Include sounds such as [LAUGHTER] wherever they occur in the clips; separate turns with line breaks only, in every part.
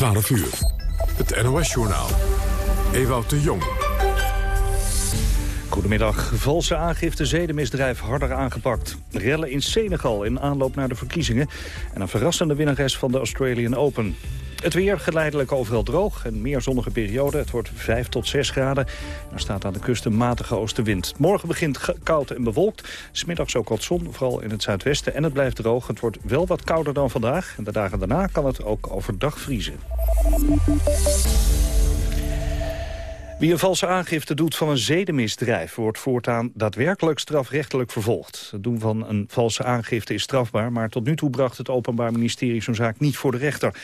12 uur. Het NOS-journaal. Ewout de Jong.
Goedemiddag. Valse aangifte zedenmisdrijf harder aangepakt. Rellen in Senegal in aanloop naar de verkiezingen. En een verrassende winnares van de Australian Open. Het weer geleidelijk overal droog en meer zonnige periode. Het wordt 5 tot 6 graden. Er staat aan de kust een matige oostenwind. Morgen begint koud en bewolkt. Smiddags ook wat zon, vooral in het zuidwesten. En het blijft droog. Het wordt wel wat kouder dan vandaag. En de dagen daarna kan het ook overdag vriezen. Wie een valse aangifte doet van een zedenmisdrijf... wordt voortaan daadwerkelijk strafrechtelijk vervolgd. Het doen van een valse aangifte is strafbaar... maar tot nu toe bracht het Openbaar Ministerie zo'n zaak niet voor de rechter.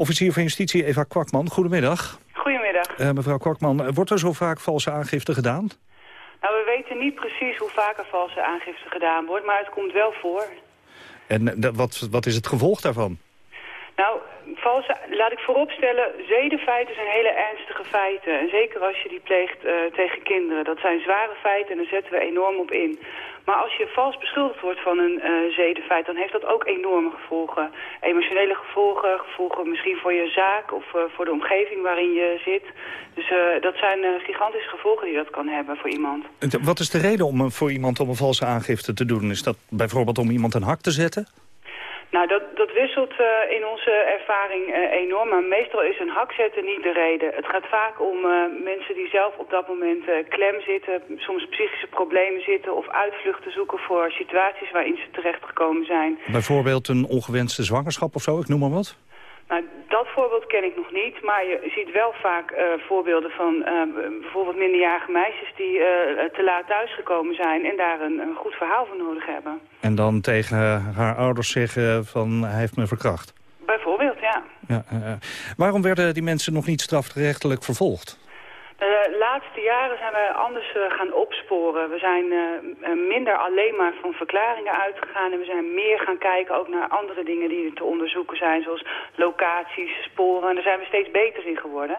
Officier van Justitie Eva Kwakman, goedemiddag.
Goedemiddag.
Uh, mevrouw Kwakman, wordt er zo vaak valse aangifte gedaan?
Nou, we weten niet precies hoe vaak er valse aangifte gedaan wordt, maar het komt wel voor.
En uh, wat, wat is het gevolg daarvan?
Nou, valse, laat ik vooropstellen, zedenfeiten zijn hele ernstige feiten. En zeker als je die pleegt uh, tegen kinderen. Dat zijn zware feiten en daar zetten we enorm op in. Maar als je vals beschuldigd wordt van een uh, zedenfeit, dan heeft dat ook enorme gevolgen. Emotionele gevolgen, gevolgen misschien voor je zaak of uh, voor de omgeving waarin je zit. Dus dat zijn gigantische gevolgen die dat kan hebben voor iemand.
Wat is de reden om voor iemand om een valse aangifte te doen? Is dat bijvoorbeeld om iemand een hak te zetten?
Nou, dat, dat wisselt uh, in onze ervaring uh, enorm, maar meestal is een hak zetten niet de reden. Het gaat vaak om uh, mensen die zelf op dat moment klem zitten, soms psychische problemen zitten of uitvluchten zoeken voor situaties waarin ze terechtgekomen zijn.
Bijvoorbeeld een ongewenste zwangerschap of zo, ik noem maar wat?
Nou, dat voorbeeld ken ik nog niet, maar je ziet wel vaak uh, voorbeelden van uh, bijvoorbeeld minderjarige meisjes die uh, te laat thuisgekomen zijn en daar een, een, goed verhaal voor nodig hebben.
En dan tegen haar ouders zeggen van hij heeft me verkracht?
Bijvoorbeeld, ja.
ja waarom werden die mensen nog niet strafrechtelijk vervolgd?
De laatste jaren zijn we anders uh, gaan opsporen. We zijn uh, minder alleen maar van verklaringen uitgegaan... en we zijn meer gaan kijken ook naar andere dingen die te onderzoeken zijn... zoals locaties, sporen. En daar zijn we steeds beter in geworden.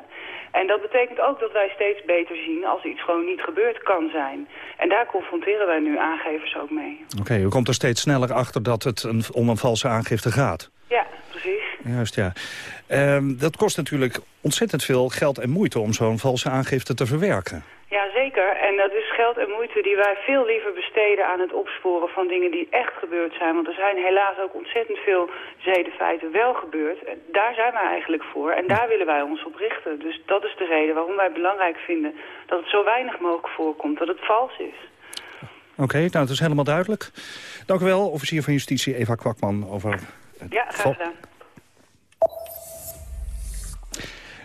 En dat betekent ook dat wij steeds beter zien als iets gewoon niet gebeurd kan zijn. En daar confronteren wij nu aangevers ook mee.
Oké, okay, u komt er steeds sneller achter dat het een, om een valse aangifte gaat.
Ja, precies.
Juist, ja. Um, dat kost natuurlijk ontzettend veel geld en moeite om zo'n valse aangifte te verwerken.
Ja, zeker. En dat is geld en moeite die wij veel liever besteden aan het opsporen van dingen die echt gebeurd zijn. Want er zijn helaas ook ontzettend veel zedenfeiten wel gebeurd. En daar zijn wij eigenlijk voor en daar willen wij ons op richten. Dus dat is de reden waarom wij belangrijk vinden dat het zo weinig mogelijk voorkomt, dat het vals is.
Oké, okay, nou dat is helemaal duidelijk. Dank u wel, officier van Justitie Eva Kwakman over...
Ja, graag gedaan.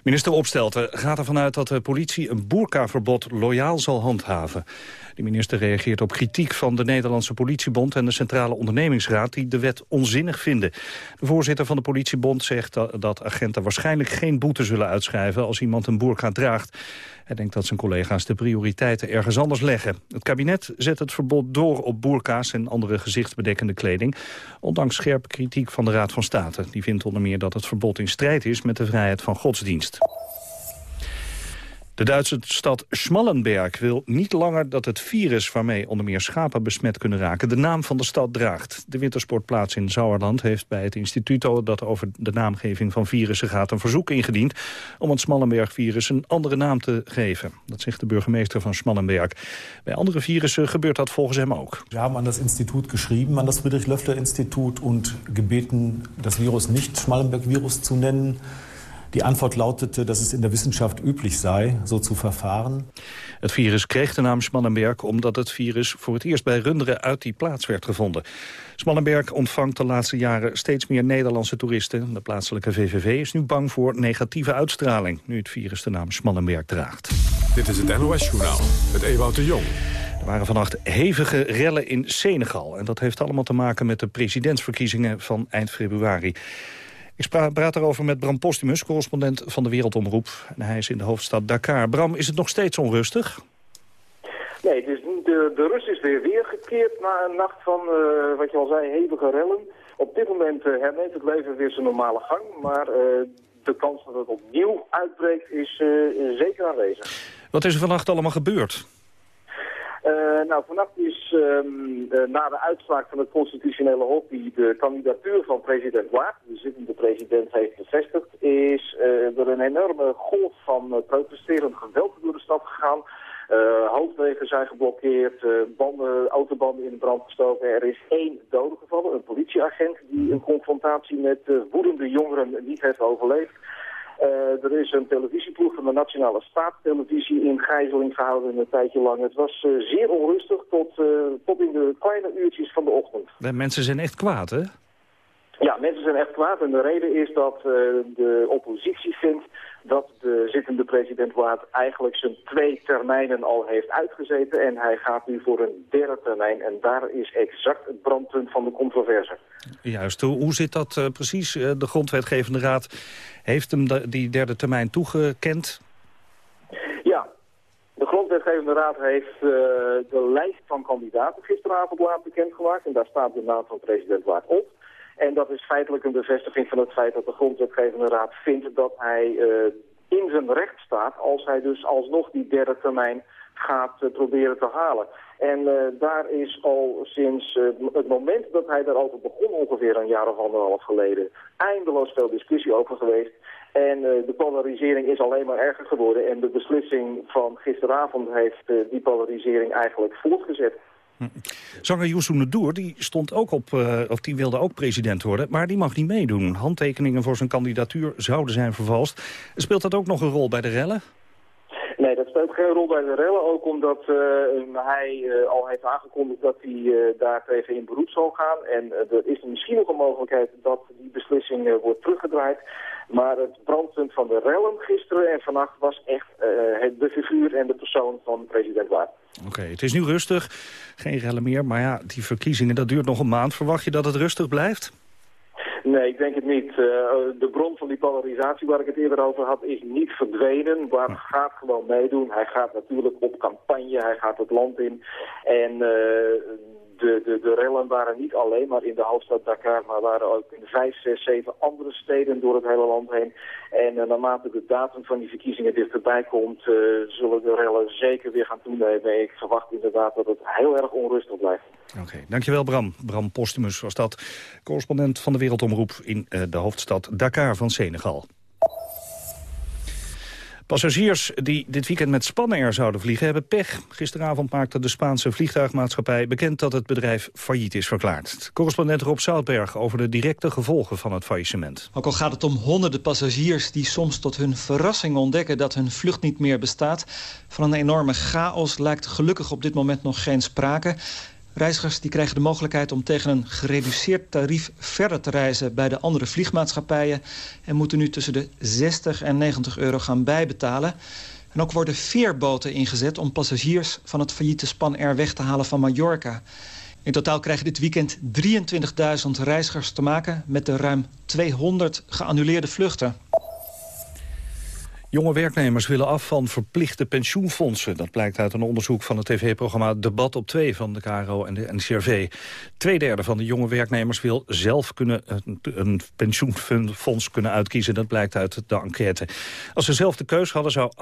Minister Opstelten gaat ervan uit dat de politie een boerkaverbod loyaal zal handhaven. De minister reageert op kritiek van de Nederlandse politiebond en de Centrale Ondernemingsraad die de wet onzinnig vinden. De voorzitter van de politiebond zegt dat, agenten waarschijnlijk geen boete zullen uitschrijven als iemand een boerka draagt. Hij denkt dat zijn collega's de prioriteiten ergens anders leggen. Het kabinet zet het verbod door op boerka's en andere gezichtsbedekkende kleding. Ondanks scherpe kritiek van de Raad van State. Die vindt onder meer dat het verbod in strijd is met de vrijheid van godsdienst. De Duitse stad Schmallenberg wil niet langer dat het virus waarmee onder meer schapen besmet kunnen raken de naam van de stad draagt. De wintersportplaats in Sauerland heeft bij het instituut dat over de naamgeving van virussen gaat een verzoek ingediend om het Schmallenberg-virus een andere naam te geven. Dat zegt de burgemeester van Schmallenberg. Bij andere virussen gebeurt dat volgens hem ook.
We hebben aan dat instituut geschreven, aan das Friedrich-Löffler-Institut en gebeten dat virus niet Schmallenberg-virus te nennen. Die antwoord lautete dat het in der Wissenschaft üblich sei, zo te vervaren.
Het virus kreeg de naam Smallenberg omdat het virus voor het eerst bij runderen uit die plaats werd gevonden. Smallenberg ontvangt de laatste jaren steeds meer Nederlandse toeristen. De plaatselijke VVV is nu bang voor negatieve uitstraling, nu het virus de naam Smallenberg draagt.
Dit is het NOS-journaal, het Ewout de Jong.
Er waren vannacht hevige rellen in Senegal. En dat heeft allemaal te maken met de presidentsverkiezingen van eind februari. Ik praat erover met Bram Postumus, correspondent van de Wereldomroep. En hij is in de hoofdstad Dakar. Bram, is het nog steeds onrustig?
Nee, dus de, de rust is weer weergekeerd na een nacht van, uh, wat je al zei, hevige rellen. Op dit moment uh, herneemt het leven weer zijn normale gang, maar uh, de kans dat het opnieuw uitbreekt is zeker aanwezig.
Wat is er vannacht allemaal gebeurd?
Uh, nou, vannacht is ehm, na de uitspraak van het constitutionele hof die de kandidatuur van president Waard, de zittende president, heeft bevestigd, is er een enorme golf van protesterend geweld door de stad gegaan. Hoofdwegen zijn geblokkeerd, uh, banden, autobanden in de brand gestoken. Er is één dode gevallen, een politieagent die een confrontatie met woedende jongeren niet heeft overleefd. Er is een televisieploeg van de Nationale Staatstelevisie in gijzeling gehouden een tijdje lang. Het was zeer onrustig tot, tot in de kleine uurtjes van de ochtend.
De mensen zijn echt kwaad, hè?
Ja, mensen zijn echt kwaad en de reden is dat de oppositie vindt dat de zittende president Waad eigenlijk zijn twee termijnen al heeft uitgezeten. En hij gaat nu voor een derde termijn. En daar is exact het brandpunt van de controverse.
Juist, hoe, zit dat uh, precies? Uh, de grondwetgevende raad heeft hem de, die derde termijn toegekend?
Ja, de grondwetgevende raad heeft uh, de lijst van kandidaten gisteravond laat bekendgemaakt. En daar staat de naam van president Waad op. En dat is feitelijk een bevestiging van het feit dat de grondwetgevende raad vindt dat hij uh, in zijn recht staat als hij dus alsnog die derde termijn gaat uh, proberen te halen. En uh, daar is al sinds het moment dat hij daarover begon, ongeveer een jaar of anderhalf geleden, eindeloos veel discussie over geweest. En de polarisering is alleen maar erger geworden. En de beslissing van gisteravond heeft die polarisering eigenlijk voortgezet.
Zanger Youssou N'Dour die stond ook op, uh, of die wilde ook president worden, maar die mag niet meedoen. Handtekeningen voor zijn kandidatuur zouden zijn vervalst. Speelt dat ook nog een rol bij de rellen?
Nee, dat speelt geen rol bij de rellen. Ook omdat uh, hij uh, al heeft aangekondigd dat hij daar tegen in beroep zal gaan. En er is misschien nog een mogelijkheid dat die beslissing wordt teruggedraaid. Maar het brandpunt van de rellen gisteren en vannacht was echt de figuur en de persoon van president Waard.
Oké, het is nu rustig. Geen rellen meer. Maar ja, die verkiezingen, dat duurt nog een maand. Verwacht je dat het rustig blijft?
Nee, ik denk het niet. Uh, de bron van die polarisatie waar ik het eerder over had is niet verdwenen. Ja. gaat gewoon meedoen. Hij gaat natuurlijk op campagne. Hij gaat het land in. En uh, de, de, de rellen waren niet alleen maar in de hoofdstad Dakar, maar waren ook in vijf, zes, zeven andere steden door het hele land heen. En uh, naarmate de datum van die verkiezingen dichterbij komt, uh, zullen de rellen zeker weer gaan toenemen. Ik verwacht inderdaad dat het heel erg onrustig blijft.
Oké, dankjewel Bram. Bram Postumus was dat, correspondent van de Wereldomroep in uh, de hoofdstad Dakar van Senegal. Passagiers die dit weekend met Spanair zouden vliegen hebben pech. Gisteravond maakte de Spaanse vliegtuigmaatschappij bekend dat het bedrijf failliet is verklaard. Correspondent Rob Zoutberg over de directe gevolgen van het faillissement.
Ook al gaat het om honderden passagiers die soms tot hun verrassing ontdekken dat hun vlucht niet meer bestaat. Van een enorme chaos lijkt gelukkig op dit moment nog geen sprake. Reizigers die krijgen de mogelijkheid om tegen een gereduceerd tarief verder te reizen bij de andere vliegmaatschappijen en moeten nu tussen de 60 en 90 euro gaan bijbetalen. En ook worden veerboten ingezet om passagiers van het failliete Spanair weg te halen van Mallorca. In totaal krijgen dit weekend 23.000 reizigers te maken met de ruim 200 geannuleerde vluchten.
Jonge werknemers willen af van verplichte pensioenfondsen. Dat blijkt uit een onderzoek van het tv-programma Debat op 2 van de KRO en de NCRV. Tweederde van de jonge werknemers wil zelf kunnen een pensioenfonds kunnen uitkiezen. Dat blijkt uit de enquête. Als ze zelf de keus hadden, zou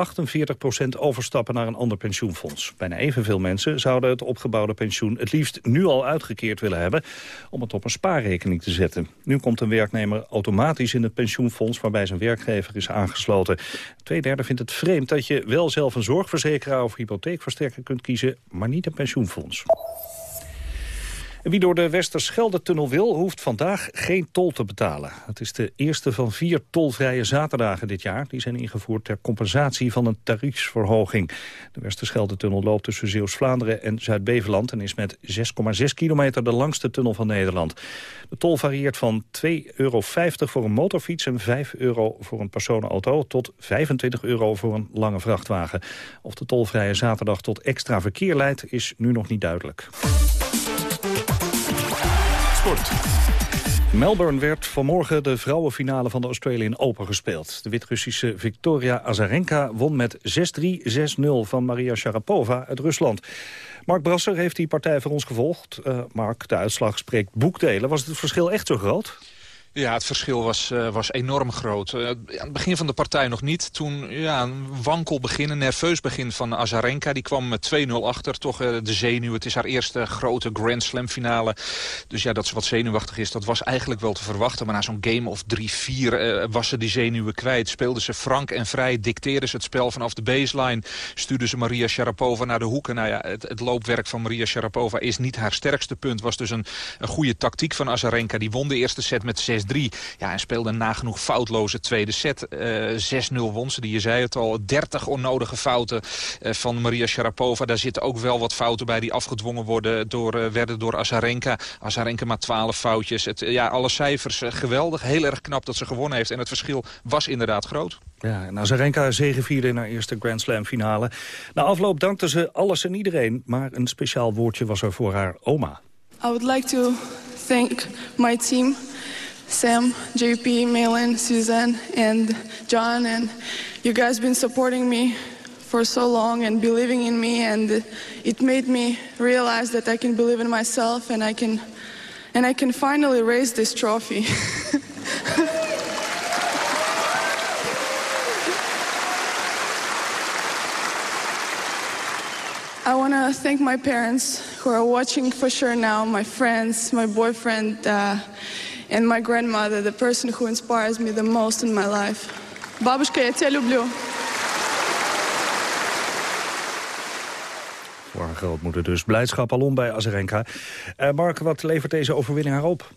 48% overstappen naar een ander pensioenfonds. Bijna evenveel mensen zouden het opgebouwde pensioen het liefst nu al uitgekeerd willen hebben... om het op een spaarrekening te zetten. Nu komt een werknemer automatisch in het pensioenfonds waarbij zijn werkgever is aangesloten. Tweederde vindt het vreemd dat je wel zelf een zorgverzekeraar of hypotheekverstrekker kunt kiezen, maar niet een pensioenfonds. Wie door de Westerschelde-tunnel wil, hoeft vandaag geen tol te betalen. Het is de eerste van vier tolvrije zaterdagen dit jaar. Die zijn ingevoerd ter compensatie van een tariefsverhoging. De Westerschelde-tunnel loopt tussen Zeeuws-Vlaanderen en Zuid-Beveland... en is met 6,6 kilometer de langste tunnel van Nederland. De tol varieert van 2,50 euro voor een motorfiets... en 5 euro voor een personenauto tot 25 euro voor een lange vrachtwagen. Of de tolvrije zaterdag tot extra verkeer leidt, is nu nog niet duidelijk. Melbourne werd vanmorgen de vrouwenfinale van de Australian Open gespeeld. De Wit-Russische Victoria Azarenka won met 6-3, 6-0 van Maria Sharapova uit Rusland. Mark Brasser heeft die partij voor ons gevolgd. Uh, Mark, de uitslag spreekt boekdelen. Was het verschil echt zo groot?
Ja, het verschil was, uh, was enorm groot. Uh, aan het begin van de partij nog niet. Toen ja, een wankel begin, een nerveus begin van Azarenka. Die kwam met 2-0 achter. Toch uh, de zenuw. Het is haar eerste grote Grand Slam finale. Dus ja, dat ze wat zenuwachtig is, dat was eigenlijk wel te verwachten. Maar na zo'n game of 3-4 was ze die zenuwen kwijt. Speelde ze frank en vrij. Dicteerde ze het spel vanaf de baseline. Stuurde ze Maria Sharapova naar de hoeken. Nou ja, het, het loopwerk van Maria Sharapova is niet haar sterkste punt. Was dus een, een goede tactiek van Azarenka. Die won de eerste set met 6 6-3. Ja, en speelde een nagenoeg foutloze tweede set. Uh, 6-0 won ze, die je zei het al. 30 onnodige fouten uh, van Maria Sharapova. Daar zitten ook wel wat fouten bij die afgedwongen worden door, uh, werden door Azarenka. Azarenka maar 12 foutjes. Het, ja, alle cijfers geweldig. Heel erg knap dat ze gewonnen heeft. En het verschil was inderdaad groot.
Ja, en Azarenka zegevierde in haar eerste Grand Slam finale. Na afloop dankte ze alles en iedereen. Maar een speciaal woordje was er voor haar oma.
I would like to thank my team Sam, JP, Malin, Suzanne, and John, and you guys been supporting me for so long and believing in me, and it made me realize that I can believe in myself and I can, and I can finally raise this trophy. [LAUGHS] I want to thank my parents who are watching for sure now, my friends, my boyfriend, uh, and my grandmother, the person who inspires me the most in my life. Babushka, я тебя люблю.
Voor haar grootmoeder dus. Blijdschap alom bij Azarenka. Uh, Mark, wat levert deze overwinning haar op?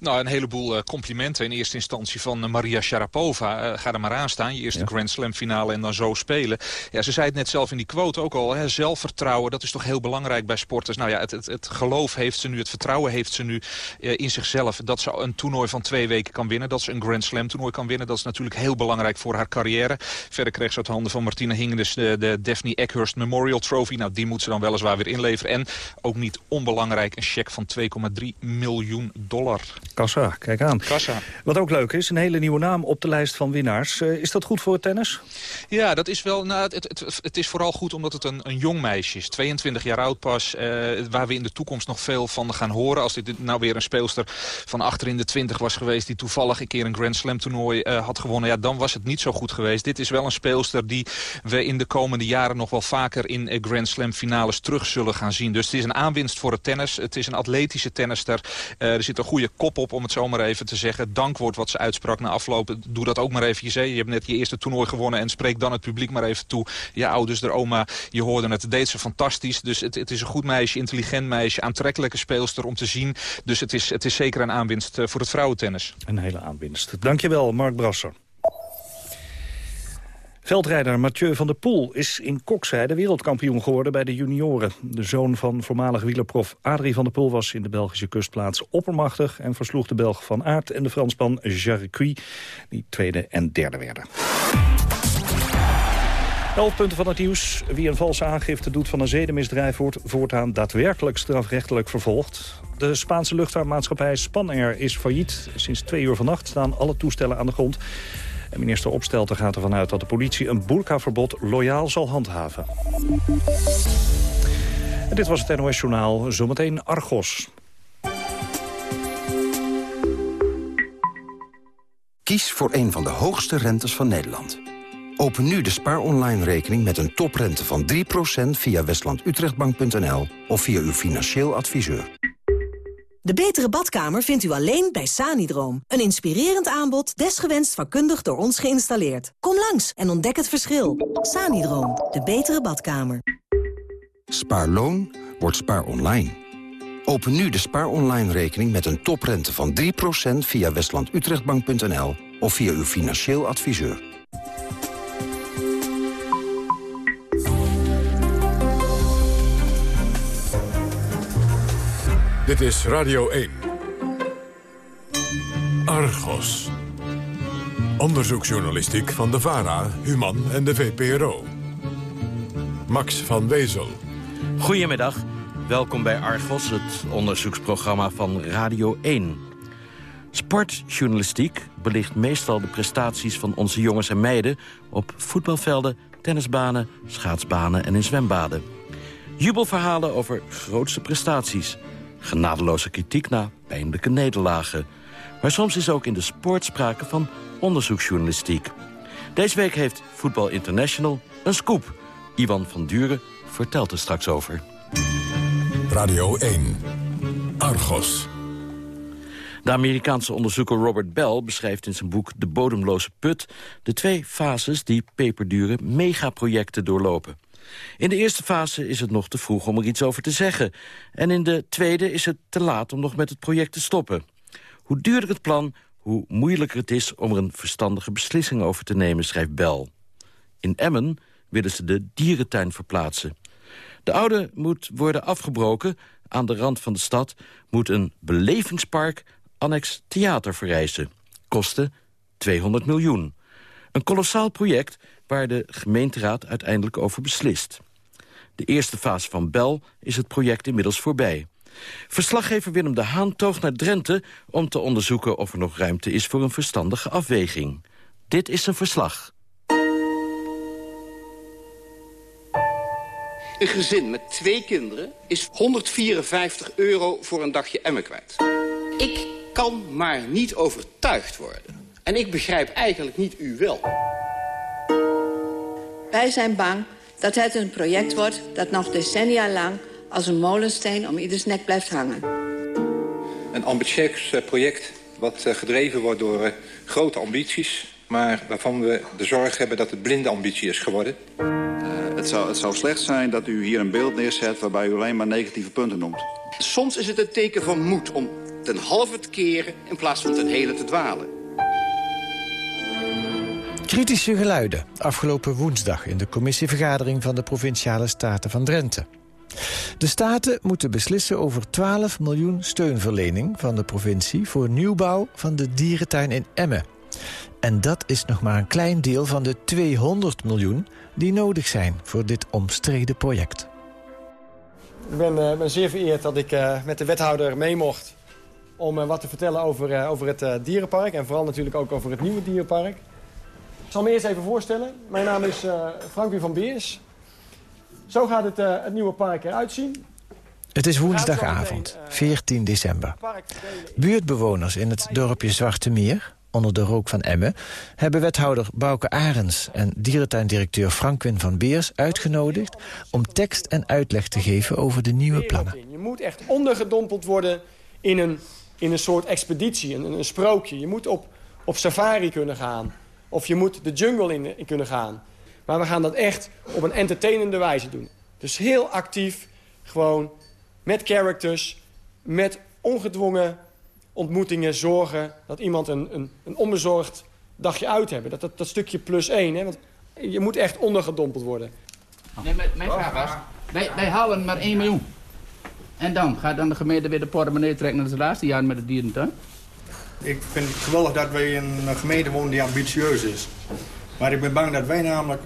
Nou, een heleboel uh, complimenten in eerste instantie van uh, Maria Sharapova. Uh, ga er maar aan staan, je eerste ja. Grand Slam finale en dan zo spelen. Ja, ze zei het net zelf in die quote ook al. Hè, zelfvertrouwen, dat is toch heel belangrijk bij sporters. Nou ja, het, het, het geloof heeft ze nu, het vertrouwen heeft ze nu in zichzelf. Dat ze een toernooi van twee weken kan winnen. Dat ze een Grand Slam toernooi kan winnen. Dat is natuurlijk heel belangrijk voor haar carrière. Verder kreeg ze uit handen van Martina Hingis de, de Daphne Eckhurst Memorial Trophy. Nou, die moet ze dan weliswaar weer inleveren. En ook niet onbelangrijk een cheque van 2,3 miljoen dollar.
Kassa, kijk aan.
Kassa.
Wat ook leuk is, een hele nieuwe naam op de lijst van winnaars. Uh, is dat goed voor het tennis?
Ja, dat is wel. Nou, het, het, het is vooral goed omdat het een, een jong meisje is. 22 jaar oud pas. Uh, waar we in de toekomst nog veel van gaan horen. Als dit nou weer een speelster van achter in de 20 was geweest... die toevallig een keer een Grand Slam toernooi uh, had gewonnen... Ja, dan was het niet zo goed geweest. Dit is wel een speelster die we in de komende jaren... nog wel vaker in Grand Slam finales terug zullen gaan zien. Dus het is een aanwinst voor het tennis. Het is een atletische tennister. er zit een goede kop op om het zo maar even te zeggen. Dankwoord wat ze uitsprak na afloop. Doe dat ook maar eventjes. Hè. Je hebt net je eerste toernooi gewonnen en spreek dan het publiek maar even toe. Je ouders, de oma, je hoorde het. Het deed ze fantastisch. Dus het, het is een goed meisje, intelligent meisje, aantrekkelijke speelster om te zien. Dus het is, het is zeker een aanwinst eh, voor het vrouwentennis.
Een hele aanwinst. Dankjewel, Mark Brasser. Veldrijder Mathieu van der Poel is in Kokzijde wereldkampioen geworden bij de junioren. De zoon van voormalig wielerprof Adrie van der Poel was in de Belgische kustplaats oppermachtig... en versloeg de Belg Van Aert en de Fransman Jarrecuy, die tweede en derde werden. Elf punten van het nieuws. Wie een valse aangifte doet van een zedenmisdrijf... wordt voortaan daadwerkelijk strafrechtelijk vervolgd. De Spaanse luchtvaartmaatschappij Spanair is failliet. Sinds twee uur vannacht staan alle toestellen aan de grond. En minister Opstelten gaat ervan uit dat de politie een boerkaverbod loyaal zal handhaven. En dit was het NOS Journaal. Zometeen Argos.
Kies voor een van de hoogste rentes van Nederland. Open nu de Spaar Online rekening met een toprente van 3% via westlandutrechtbank.nl of via uw financieel adviseur.
De betere badkamer vindt u alleen bij Sanidroom. Een inspirerend aanbod, desgewenst vakkundig door ons geïnstalleerd. Kom langs en ontdek het verschil. Sanidroom, de betere badkamer.
Spaarloon wordt spaar online. Open nu de Spaar Online rekening met een toprente van 3% via westlandutrechtbank.nl of via uw financieel adviseur.
Dit is Radio 1. Argos. Onderzoeksjournalistiek van de VARA, Human en de VPRO. Max van Wezel.
Goedemiddag. Welkom bij Argos, het onderzoeksprogramma van Radio 1. Sportjournalistiek belicht meestal de prestaties van onze jongens en meiden... op voetbalvelden, tennisbanen, schaatsbanen en in zwembaden. Jubelverhalen over grootste prestaties... Genadeloze kritiek na pijnlijke nederlagen. Maar soms is ook in de sport sprake van onderzoeksjournalistiek. Deze week heeft Voetbal International een scoop. Ivan van Duren vertelt er straks over.
Radio 1. Argos.
De Amerikaanse onderzoeker Robert Bell beschrijft in zijn boek De Bodemloze Put... de twee fases die peperdure megaprojecten doorlopen. In de eerste fase is het nog te vroeg om er iets over te zeggen. En in de tweede is het te laat om nog met het project te stoppen. Hoe duurder het plan, hoe moeilijker het is om er een verstandige beslissing over te nemen, schrijft Bell. In Emmen willen ze de dierentuin verplaatsen. De oude moet worden afgebroken. Aan de rand van de stad moet een belevingspark annex theater verrijzen. Kosten 200 miljoen. Een kolossaal project waar de gemeenteraad uiteindelijk over beslist. De eerste fase van Bel is het project inmiddels voorbij. Verslaggever Willem de Haan toog naar Drenthe... om te onderzoeken of er nog ruimte is voor een verstandige afweging. Dit is een verslag.
Een gezin met twee kinderen is 154 euro voor een dagje emmen kwijt. Ik kan maar niet overtuigd worden. En ik begrijp eigenlijk niet u wel.
Wij zijn bang dat het een project wordt dat nog decennia lang als een molensteen om ieders nek blijft hangen.
Een ambitieus eh, project wat eh, gedreven wordt door eh, grote ambities... maar waarvan we de zorg hebben dat het blinde ambitie is geworden.
het, zou, het zou slecht zijn dat u hier een beeld neerzet... waarbij u alleen maar negatieve punten noemt.
Soms is het een teken van moed om ten halve te keren... in plaats van ten hele te dwalen.
Kritische geluiden afgelopen woensdag in de commissievergadering van de Provinciale Staten van Drenthe. De staten moeten beslissen over 12 miljoen steunverlening van de provincie... voor nieuwbouw van de dierentuin in Emmen. En dat is nog maar een klein deel van de 200 miljoen... die nodig zijn voor dit omstreden project.
Ik ben, uh, ben zeer vereerd dat ik uh, met de wethouder mee mocht... om uh, wat te vertellen over, over het dierenpark... en vooral natuurlijk ook over het nieuwe dierenpark. Ik zal me eerst even voorstellen. Mijn naam is Frank van Beers... Zo gaat het, uh, het nieuwe park eruit zien.
Het is woensdagavond, 14 december. Buurtbewoners in het dorpje Zwarte Meer, onder de rook van Emmen... hebben wethouder Bouke Arens en dierentuindirecteur Frankwin van Beers uitgenodigd... om tekst en uitleg te geven over de nieuwe plannen.
Je moet echt ondergedompeld worden in een, in een soort expeditie, een, een sprookje. Je moet op, op safari kunnen gaan. Of je moet de jungle in, kunnen gaan. Maar we gaan dat echt op een entertainende wijze doen. Dus heel actief, gewoon met characters, met ongedwongen ontmoetingen zorgen... dat iemand een, een, een onbezorgd dagje uit hebben. Dat, dat, dat stukje plus één, hè? want je moet echt ondergedompeld worden.
Nee, mijn vraag was, wij, wij halen maar 1 miljoen. En dan? Gaat dan de gemeente weer de portemonnee trekken naar het laatste jaar met de dierentuin?
Ik vind het geweldig dat wij in een gemeente wonen die ambitieus is. Maar ik ben bang dat wij namelijk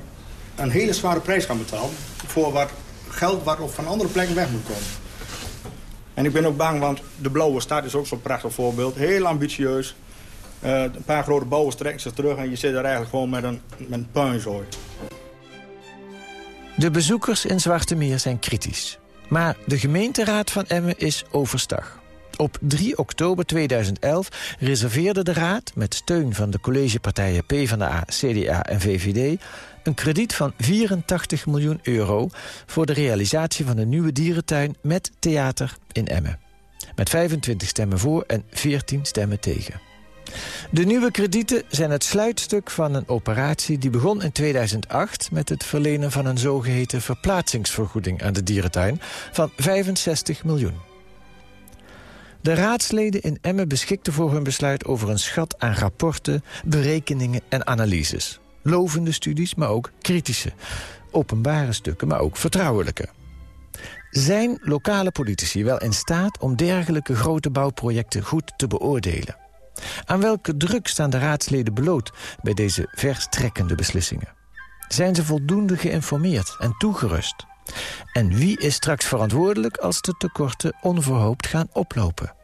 een hele zware prijs gaan betalen... voor wat geld wat op van andere plekken weg moet komen. En ik ben ook bang, want de Blauwe Stad is ook zo'n prachtig voorbeeld. Heel ambitieus. Uh, een paar grote bouwers trekken zich terug en je zit er eigenlijk gewoon met een, met puinzooi.
De bezoekers in Zwarte Meer zijn kritisch. Maar de gemeenteraad van Emmen is overstag. Op 3 oktober 2011 reserveerde de Raad... met steun van de collegepartijen PvdA, CDA en VVD... een krediet van 84 miljoen euro... voor de realisatie van een nieuwe dierentuin met theater in Emmen. Met 25 stemmen voor en 14 stemmen tegen. De nieuwe kredieten zijn het sluitstuk van een operatie die begon in 2008... met het verlenen van een zogeheten verplaatsingsvergoeding aan de dierentuin van 65 miljoen. De raadsleden in Emmen beschikten voor hun besluit over een schat aan rapporten, berekeningen en analyses. Lovende studies, maar ook kritische. Openbare stukken, maar ook vertrouwelijke. Zijn lokale politici wel in staat om dergelijke grote bouwprojecten goed te beoordelen? Aan welke druk staan de raadsleden bloot bij deze verstrekkende beslissingen? Zijn ze voldoende geïnformeerd en toegerust? En wie is straks verantwoordelijk als de tekorten onverhoopt gaan oplopen?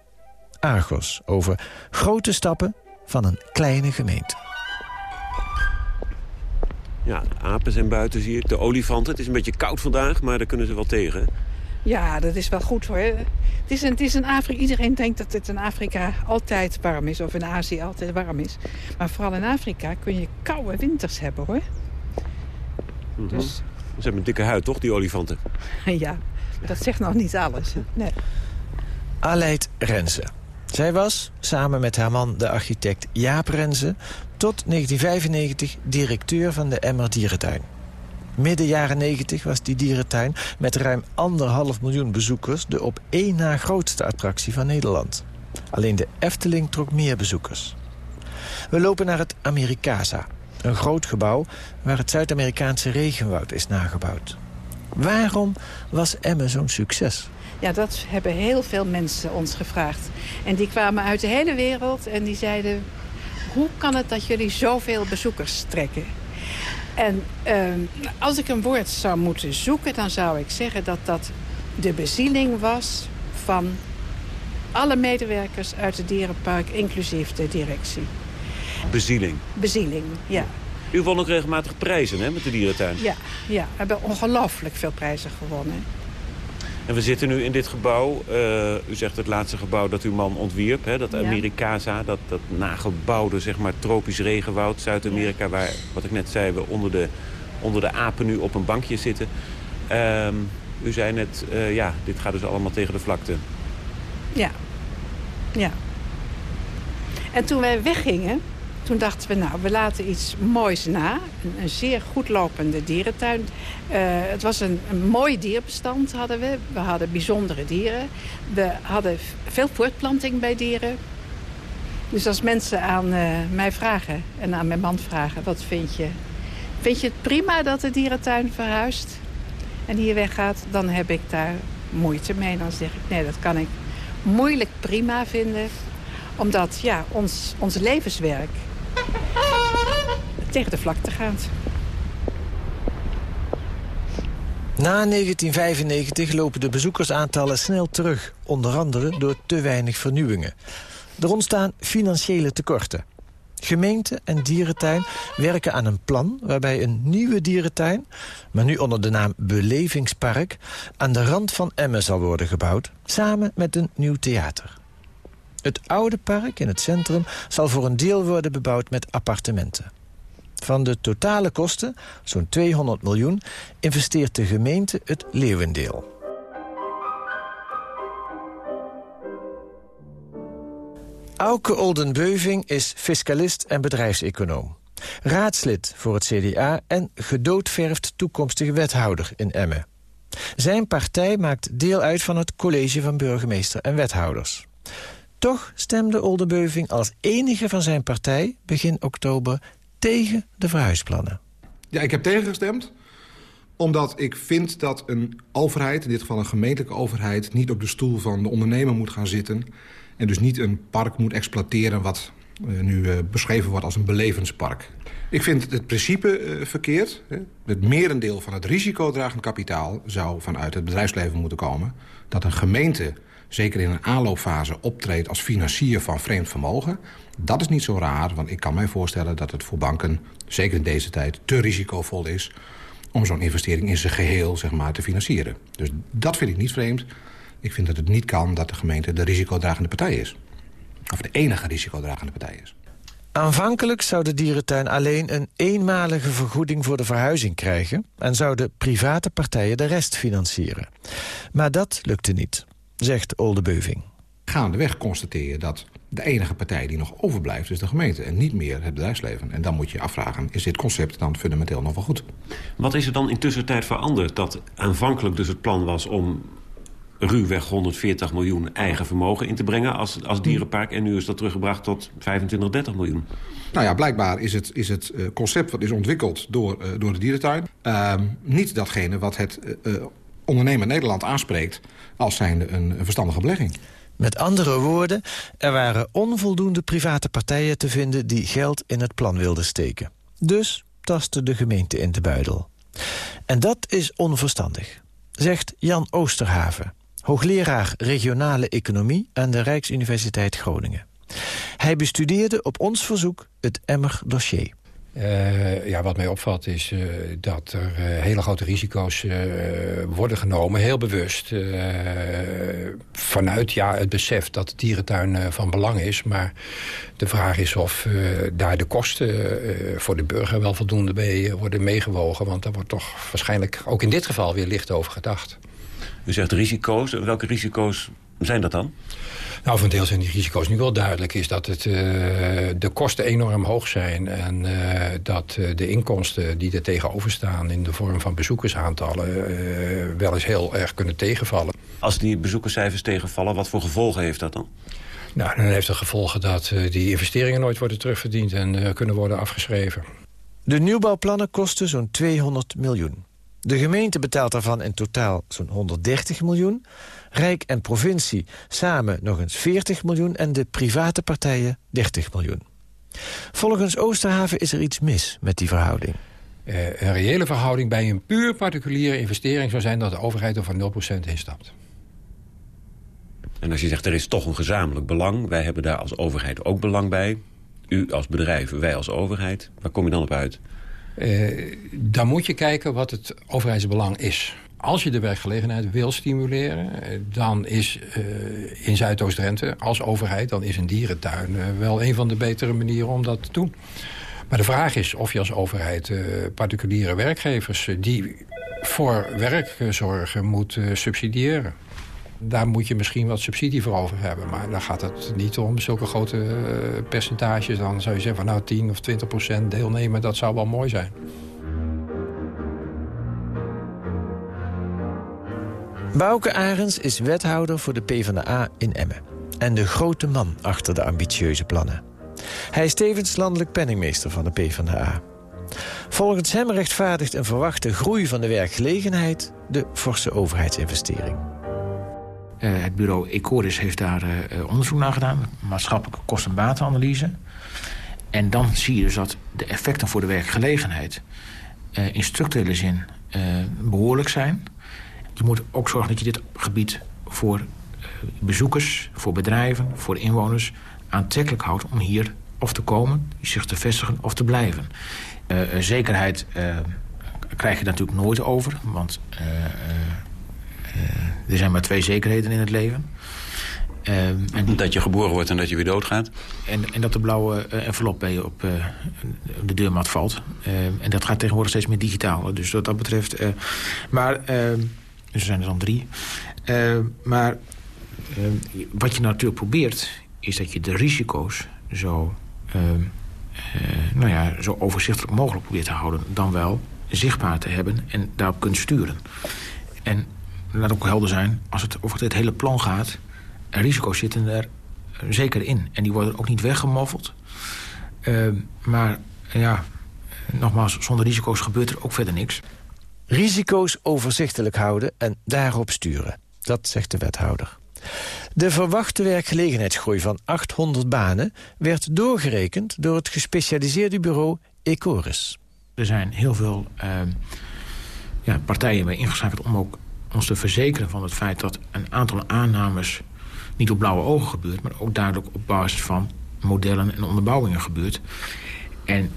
Argos over grote stappen van een kleine gemeente.
Ja, de apen zijn buiten, zie ik. De olifanten. Het is een beetje koud vandaag, maar daar kunnen ze wel tegen. Ja, dat is wel goed hoor. Het is, een, het is een Afrika. Iedereen denkt dat het in Afrika altijd warm is. Of in Azië altijd warm is. Maar vooral in Afrika kun je koude winters hebben hoor.
Mm -hmm. dus... Ze hebben een dikke huid toch, die olifanten? [LAUGHS]
ja, dat zegt nog niet alles. Nee.
Aleid Renze. Zij was, samen met haar man de architect Jaap Renze... tot 1995 directeur van de Emmer Dierentuin. Midden jaren 90 was die dierentuin met ruim anderhalf miljoen bezoekers... de op één na grootste attractie van Nederland. Alleen de Efteling trok meer bezoekers. We lopen naar het Americasa, een groot gebouw... waar het Zuid-Amerikaanse regenwoud is nagebouwd. Waarom was Emmen zo'n succes?
Ja, dat hebben heel veel mensen ons gevraagd. En die kwamen uit de hele wereld en die zeiden... hoe kan het dat jullie zoveel bezoekers trekken? En uh, als ik een woord zou moeten zoeken, dan zou ik zeggen dat dat de bezieling was van alle medewerkers uit het dierenpark, inclusief de directie.
Bezieling?
Bezieling, ja.
U won ook regelmatig prijzen hè, met de dierentuin?
Ja, ja, we hebben ongelooflijk veel prijzen gewonnen.
En we zitten nu in dit gebouw. Uh, u zegt het laatste gebouw dat uw man ontwierp. Hè, dat Americasa, dat, dat nagebouwde zeg maar, tropisch regenwoud. Zuid-Amerika, waar, wat ik net zei, we onder de, onder de apen nu op een bankje zitten. Uh, u zei net, uh, ja, dit gaat dus allemaal tegen de vlakte.
Ja. Ja. En toen wij weggingen, toen dachten we, nou, we laten iets moois na. Een, zeer goed lopende dierentuin. Uh, het was een, mooi dierbestand hadden we. We hadden bijzondere dieren. We hadden veel voortplanting bij dieren. Dus als mensen aan uh, mij vragen en aan mijn man vragen... wat vind je? Vind je het prima dat de dierentuin verhuist en hier weggaat? Dan heb ik daar moeite mee. Dan zeg ik, nee, dat kan ik moeilijk prima vinden. Omdat, ja, ons, ons levenswerk tegen de vlakte gaat.
Na 1995 lopen de bezoekersaantallen snel terug. Onder andere door te weinig vernieuwingen. Er ontstaan financiële tekorten. Gemeente en dierentuin werken aan een plan waarbij een nieuwe dierentuin... maar nu onder de naam Belevingspark... aan de rand van Emmen zal worden gebouwd... samen met een nieuw theater. Het oude park in het centrum zal voor een deel worden bebouwd met appartementen. Van de totale kosten, zo'n 200 miljoen, investeert de gemeente het leeuwendeel. Auke Oldenbeuving is fiscalist en bedrijfseconoom. Raadslid voor het CDA en gedoodverfd toekomstige wethouder in Emmen. Zijn partij maakt deel uit van het college van burgemeester en wethouders. Toch stemde Oldenbeuving als enige van zijn partij begin oktober tegen de verhuisplannen.
Ja, ik heb tegengestemd omdat ik vind dat een overheid, in dit geval een gemeentelijke overheid... niet op de stoel van de ondernemer moet gaan zitten... en dus niet een park moet exploiteren wat uh, nu uh, beschreven wordt als een belevenspark. Ik vind het principe uh, verkeerd. Het merendeel van het risicodragend kapitaal zou vanuit het bedrijfsleven moeten komen. Dat een gemeente zeker in een aanloopfase optreedt als financier van vreemd vermogen. Dat is niet zo raar, want ik kan mij voorstellen dat het voor banken, zeker in deze tijd, te risicovol is om zo'n investering in zijn geheel zeg maar, te financieren. Dus dat vind ik niet vreemd. Ik vind dat het niet kan dat de gemeente de risicodragende partij is. Of de enige risicodragende partij is.
Aanvankelijk zou de dierentuin alleen een eenmalige vergoeding voor de verhuizing krijgen... en zouden private partijen de rest financieren. Maar dat lukte niet zegt Oldebeuving.
Gaandeweg constateer je dat de enige partij die nog overblijft is de gemeente... en niet meer het bedrijfsleven. En dan moet je je afvragen, is dit concept dan fundamenteel nog wel goed?
Wat is er dan intussen tijd veranderd? Dat aanvankelijk dus het plan was om ruwweg 140 miljoen eigen vermogen in te brengen als, als dierenpark. En nu is dat teruggebracht tot 25, 30 miljoen.
Nou ja, blijkbaar is het, is het uh, concept wat is ontwikkeld door, uh, door de dierentuin... Uh, niet datgene wat het ondernemer Nederland aanspreekt als zijnde een, verstandige belegging.
Met andere woorden, er waren onvoldoende private partijen te vinden... die geld in het plan wilden steken. Dus tastte de gemeente in de buidel. En dat is onverstandig, zegt Jan Oosterhaven... hoogleraar regionale economie aan de Rijksuniversiteit Groningen. Hij bestudeerde op ons verzoek het Emmer-dossier.
Uh, ja, wat mij opvalt is uh, dat er uh, hele grote risico's worden genomen, heel bewust. vanuit ja, het besef dat de dierentuin van belang is. Maar de vraag is of daar de kosten voor de burger wel voldoende bij worden meegewogen. Want daar wordt toch waarschijnlijk ook in dit geval weer licht over gedacht.
U zegt risico's. Welke risico's zijn dat dan?
Nou, van deel zijn die risico's nu wel duidelijk. Is dat het, uh, de kosten enorm hoog zijn. En uh, dat uh, de inkomsten die er tegenover staan... in de vorm van bezoekersaantallen... wel eens heel erg kunnen tegenvallen.
Als die bezoekerscijfers tegenvallen, wat voor gevolgen heeft dat dan?
Nou, dan heeft het gevolgen dat die investeringen nooit worden terugverdiend... en kunnen worden afgeschreven.
De nieuwbouwplannen kosten zo'n 200 miljoen. De gemeente betaalt daarvan in totaal zo'n 130 miljoen... Rijk en provincie samen nog eens 40 miljoen... en de private partijen 30 miljoen. Volgens Oosterhaven is er iets mis met die verhouding.
Uh, een reële verhouding bij een puur particuliere investering... zou zijn dat de overheid er van 0% instapt.
En als je zegt, er is toch een gezamenlijk belang... wij hebben daar als overheid ook belang bij... u als bedrijf, wij als overheid, waar kom je dan op uit?
Uh, dan moet je kijken wat het overheidsbelang is als je de werkgelegenheid wil stimuleren... Eh, dan is uh, in Zuidoost-Drenthe als overheid... dan is een dierentuin uh, wel een van de betere manieren om dat te doen. Maar de vraag is of je als overheid particuliere werkgevers... die voor werk zorgen moet subsidiëren. Daar moet je misschien wat subsidie voor over hebben. Maar dan gaat het niet om zulke grote percentages. Dan zou je zeggen van nou 10 of 20 procent deelnemen. Dat zou wel mooi zijn.
Bouke Arends is wethouder voor de PvdA in Emmen. En de grote man achter de ambitieuze plannen. Hij is tevens landelijk penningmeester van de PvdA. Volgens hem rechtvaardigt een verwachte groei van de werkgelegenheid... de forse overheidsinvestering.
Uh, het bureau Ecoris heeft daar uh, onderzoek naar gedaan. Maatschappelijke kosten-batenanalyse. En dan zie je dus dat de effecten voor de werkgelegenheid... In structurele zin behoorlijk zijn... Je moet ook zorgen dat je dit gebied voor uh, bezoekers, voor bedrijven, voor inwoners aantrekkelijk houdt om hier of te komen, zich te vestigen of te blijven. Uh, zekerheid uh, krijg je natuurlijk nooit over, want er zijn maar twee zekerheden in het leven.
en dat je geboren wordt en dat je weer doodgaat?
En, en dat de blauwe envelop bij je op de deurmat valt. en dat gaat tegenwoordig steeds meer digitaal. Dus wat dat betreft... maar dus er zijn er dan drie. Uh, maar uh, wat je natuurlijk probeert... is dat je de risico's zo, uh, nou ja, zo overzichtelijk mogelijk probeert te houden... dan wel zichtbaar te hebben en daarop kunt sturen. En laat ook helder zijn, als het over dit hele plan gaat... risico's zitten er zeker in. En die worden ook niet weggemoffeld. maar ja, nogmaals, zonder risico's gebeurt er ook verder niks.
Risico's overzichtelijk houden en daarop sturen. Dat zegt de wethouder. De verwachte werkgelegenheidsgroei van 800 banen... werd doorgerekend door het gespecialiseerde bureau Ecoris.
Er zijn heel veel uh, ja, partijen bij ingeschakeld om ook ons te verzekeren van het feit dat een aantal aannames niet op blauwe ogen gebeurt... maar ook duidelijk op basis van modellen en onderbouwingen gebeurt. En,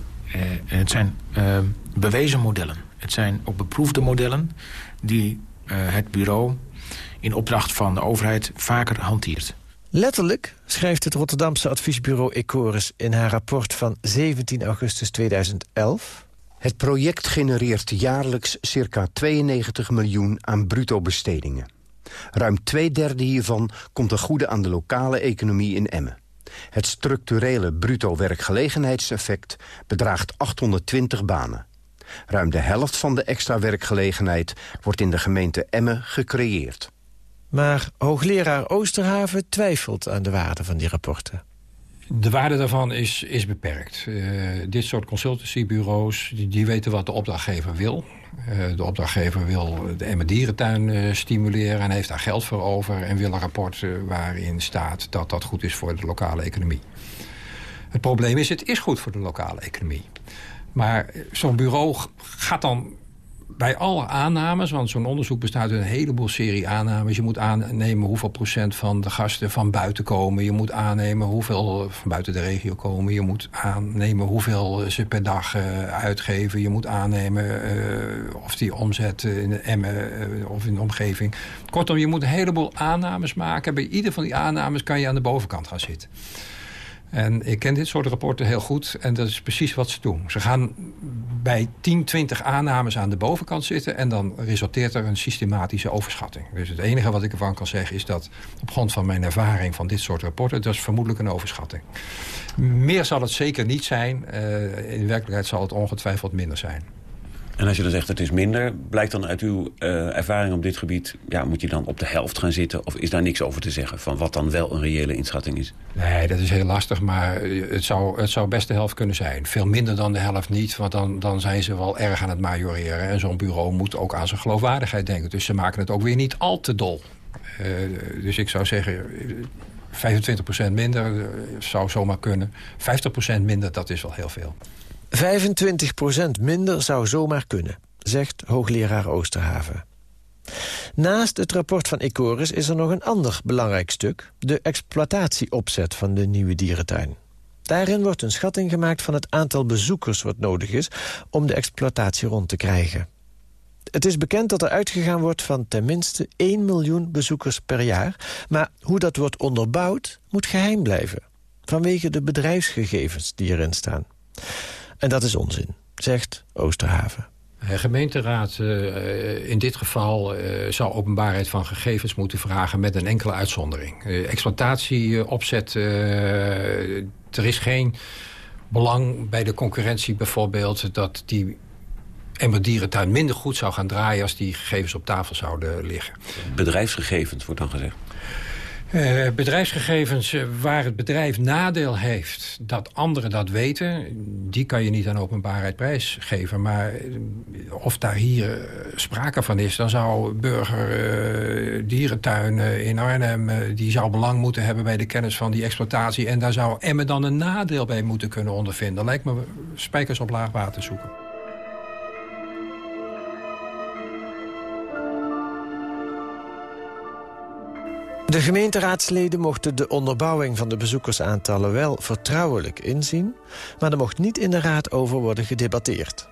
en het zijn uh, bewezen modellen. Het zijn ook beproefde modellen die uh, het bureau in opdracht van de overheid vaker hanteert.
Letterlijk schrijft het Rotterdamse adviesbureau Ecoris in haar rapport van 17 augustus 2011...
Het project genereert jaarlijks circa 92 miljoen aan bruto bestedingen. Ruim twee derde hiervan komt ten goede aan de lokale economie in Emmen. Het structurele bruto werkgelegenheidseffect bedraagt 820 banen. Ruim de helft van de extra werkgelegenheid wordt in de gemeente Emmen gecreëerd.
Maar hoogleraar Oosterhaven twijfelt aan de waarde van die rapporten.
De waarde daarvan is, is beperkt. Uh, dit soort consultancybureaus die, die, weten wat de opdrachtgever wil. Uh, de opdrachtgever wil de Emmen Dierentuin uh, stimuleren en heeft daar geld voor over... en wil een rapport waarin staat dat dat goed is voor de lokale economie. Het probleem is, het is goed voor de lokale economie. Maar zo'n bureau gaat dan bij alle aannames, want zo'n onderzoek bestaat uit een heleboel serie aannames. Je moet aannemen hoeveel procent van de gasten van buiten komen. Je moet aannemen hoeveel van buiten de regio komen. Je moet aannemen hoeveel ze per dag uh, uitgeven. Je moet aannemen uh, of die omzet in de Emmen of in de omgeving. Kortom, je moet een heleboel aannames maken. Bij ieder van die aannames kan je aan de bovenkant gaan zitten. En ik ken dit soort rapporten heel goed en dat is precies wat ze doen. Ze gaan bij 10, 20 aannames aan de bovenkant zitten... en dan resulteert er een systematische overschatting. Dus het enige wat ik ervan kan zeggen is dat... op grond van mijn ervaring van dit soort rapporten... dat is vermoedelijk een overschatting. Meer zal het zeker niet zijn. Uh, in werkelijkheid zal het ongetwijfeld minder zijn.
En als je dan zegt het is minder, blijkt dan uit uw uh, ervaring op dit gebied... Ja, moet je dan op de helft gaan zitten of is daar niks over te zeggen... van wat dan wel een reële inschatting is?
Nee, dat is heel lastig, maar het zou, het zou best de helft kunnen zijn. Veel minder dan de helft niet, want dan, dan zijn ze wel erg aan het majoreren. En zo'n bureau moet ook aan zijn geloofwaardigheid denken. Dus ze maken het ook weer niet al te dol. Uh, dus ik zou zeggen, 25% minder zou zomaar kunnen. 50% minder, dat is wel heel veel.
25% minder zou zomaar kunnen, zegt hoogleraar Oosterhaven. Naast het rapport van Ecoris is er nog een ander belangrijk stuk... de exploitatieopzet van de nieuwe dierentuin. Daarin wordt een schatting gemaakt van het aantal bezoekers wat nodig is... om de exploitatie rond te krijgen. Het is bekend dat er uitgegaan wordt van tenminste 1 miljoen bezoekers per jaar... maar hoe dat wordt onderbouwd moet geheim blijven. Vanwege de bedrijfsgegevens die erin staan. En dat is onzin, zegt Oosterhaven.
De gemeenteraad uh, in dit geval uh, zou openbaarheid van gegevens moeten vragen met een enkele uitzondering. Uh, exploitatieopzet, er is geen belang bij de concurrentie bijvoorbeeld dat die Emmerdierentuin minder goed zou gaan draaien als die gegevens op tafel zouden liggen.
Bedrijfsgegevens wordt dan gezegd.
Uh, bedrijfsgegevens uh, waar het bedrijf nadeel heeft dat anderen dat weten... die kan je niet aan openbaarheid prijsgeven. Maar uh, of daar hier sprake van is... dan zou burger dierentuin in Arnhem... die zou belang moeten hebben bij de kennis van die exploitatie... en daar zou Emmen dan een nadeel bij moeten kunnen ondervinden. Lijkt me spijkers op laag water zoeken.
De gemeenteraadsleden mochten de onderbouwing van de bezoekersaantallen wel vertrouwelijk inzien, maar er mocht niet in de raad over worden gedebatteerd.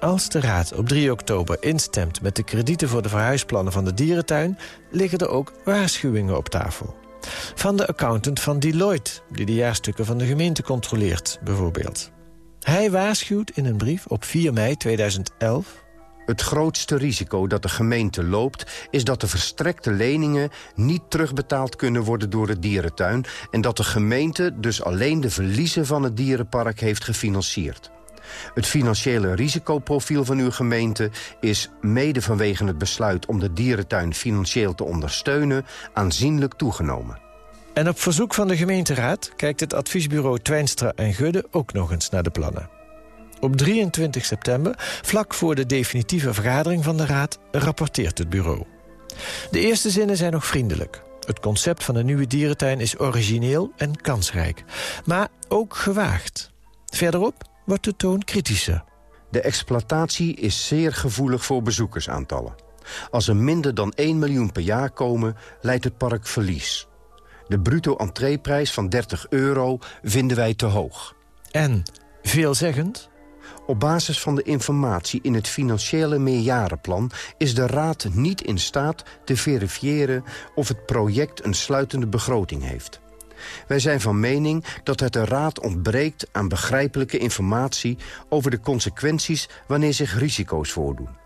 Als de raad op 3 oktober instemt met de kredieten voor de verhuisplannen van de dierentuin, liggen er ook waarschuwingen op tafel. Van de accountant van Deloitte, die de jaarstukken van de gemeente controleert, bijvoorbeeld. Hij waarschuwt in een brief op 4 mei 2011
het grootste risico dat de gemeente loopt... is dat de verstrekte leningen niet terugbetaald kunnen worden door de dierentuin... en dat de gemeente dus alleen de verliezen van het dierenpark heeft gefinancierd. Het financiële risicoprofiel van uw gemeente is mede vanwege het besluit om de dierentuin financieel te ondersteunen aanzienlijk toegenomen.
En op verzoek van de gemeenteraad kijkt het adviesbureau Twijnstra en Gudde ook nog eens naar de plannen. Op 23 september, vlak voor de definitieve vergadering van de Raad, rapporteert het bureau. De eerste zinnen zijn nog vriendelijk. Het concept van de nieuwe dierentuin is origineel en kansrijk, maar ook gewaagd. Verderop wordt de toon kritischer.
De exploitatie is zeer gevoelig voor bezoekersaantallen. Als er minder dan 1 miljoen per jaar komen, leidt het park verlies. De bruto entreeprijs van 30 euro vinden wij te hoog.
En, veelzeggend,
op basis van de informatie in het financiële meerjarenplan... is de Raad niet in staat te verifiëren of het project een sluitende begroting heeft. Wij zijn van mening dat het de Raad ontbreekt aan begrijpelijke informatie... over de consequenties wanneer zich risico's voordoen.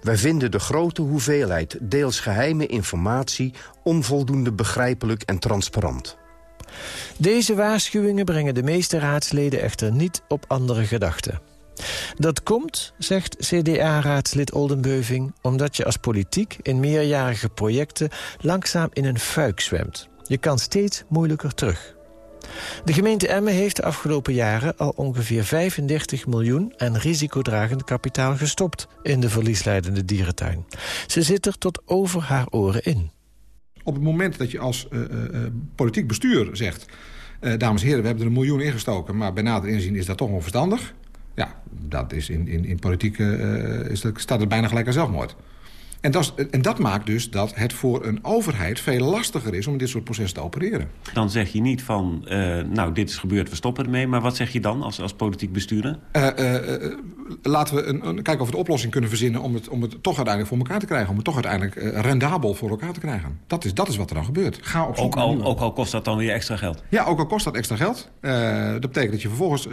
Wij vinden de grote hoeveelheid deels geheime informatie... onvoldoende begrijpelijk en transparant.
Deze waarschuwingen brengen de meeste raadsleden echter niet op andere gedachten. Dat komt, zegt CDA-raadslid Oldenbeuving... omdat je als politiek in meerjarige projecten langzaam in een fuik zwemt. Je kan steeds moeilijker terug. De gemeente Emmen heeft de afgelopen jaren al ongeveer 35 miljoen aan risicodragend kapitaal gestopt in de verliesleidende dierentuin. Ze zit er tot over haar oren in.
Op het moment dat je als uh, uh, politiek bestuur zegt... Dames en heren, we hebben er een miljoen ingestoken... maar bij nader inzien is dat toch onverstandig Ja, dat is in, in, in politiek uh, is dat, staat het bijna gelijk aan zelfmoord. En dat, en dat maakt dus dat het voor een overheid veel lastiger is... om in dit soort processen te opereren.
Dan zeg je niet van, uh, nou, dit is gebeurd, we stoppen ermee. Maar wat zeg je dan als, als politiek bestuurder?
Uh, uh, laten we een, een, kijken of we de oplossing kunnen verzinnen... Om het, om het toch uiteindelijk voor elkaar te krijgen. Om het toch uiteindelijk rendabel voor elkaar te krijgen. Dat is, dat is wat er dan gebeurt. Ga op
ook, al, ook al kost dat dan weer extra geld?
Ja, ook al kost dat extra geld. dat betekent dat je vervolgens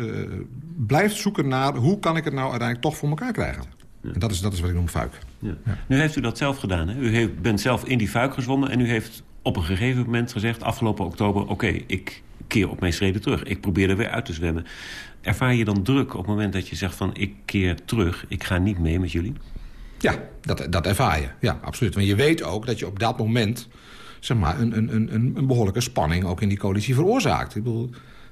blijft zoeken naar... hoe kan ik het nou uiteindelijk toch voor elkaar krijgen. Ja. Dat is, dat is wat ik noem fuik.
Ja. Nu heeft u dat zelf gedaan. Hè? U heeft, bent zelf in die fuik gezwommen en u heeft op een gegeven moment gezegd... afgelopen oktober, oké, okay, ik keer op mijn schreden terug. Ik probeer er weer uit te zwemmen. Ervaar je dan druk op het moment dat je zegt van... ik keer terug, ik ga niet mee met jullie?
Ja, dat, dat ervaar je. Ja, absoluut. Want je weet ook dat je op dat moment... zeg maar, een, een, een, een behoorlijke spanning ook in die coalitie veroorzaakt. Ik bedoel...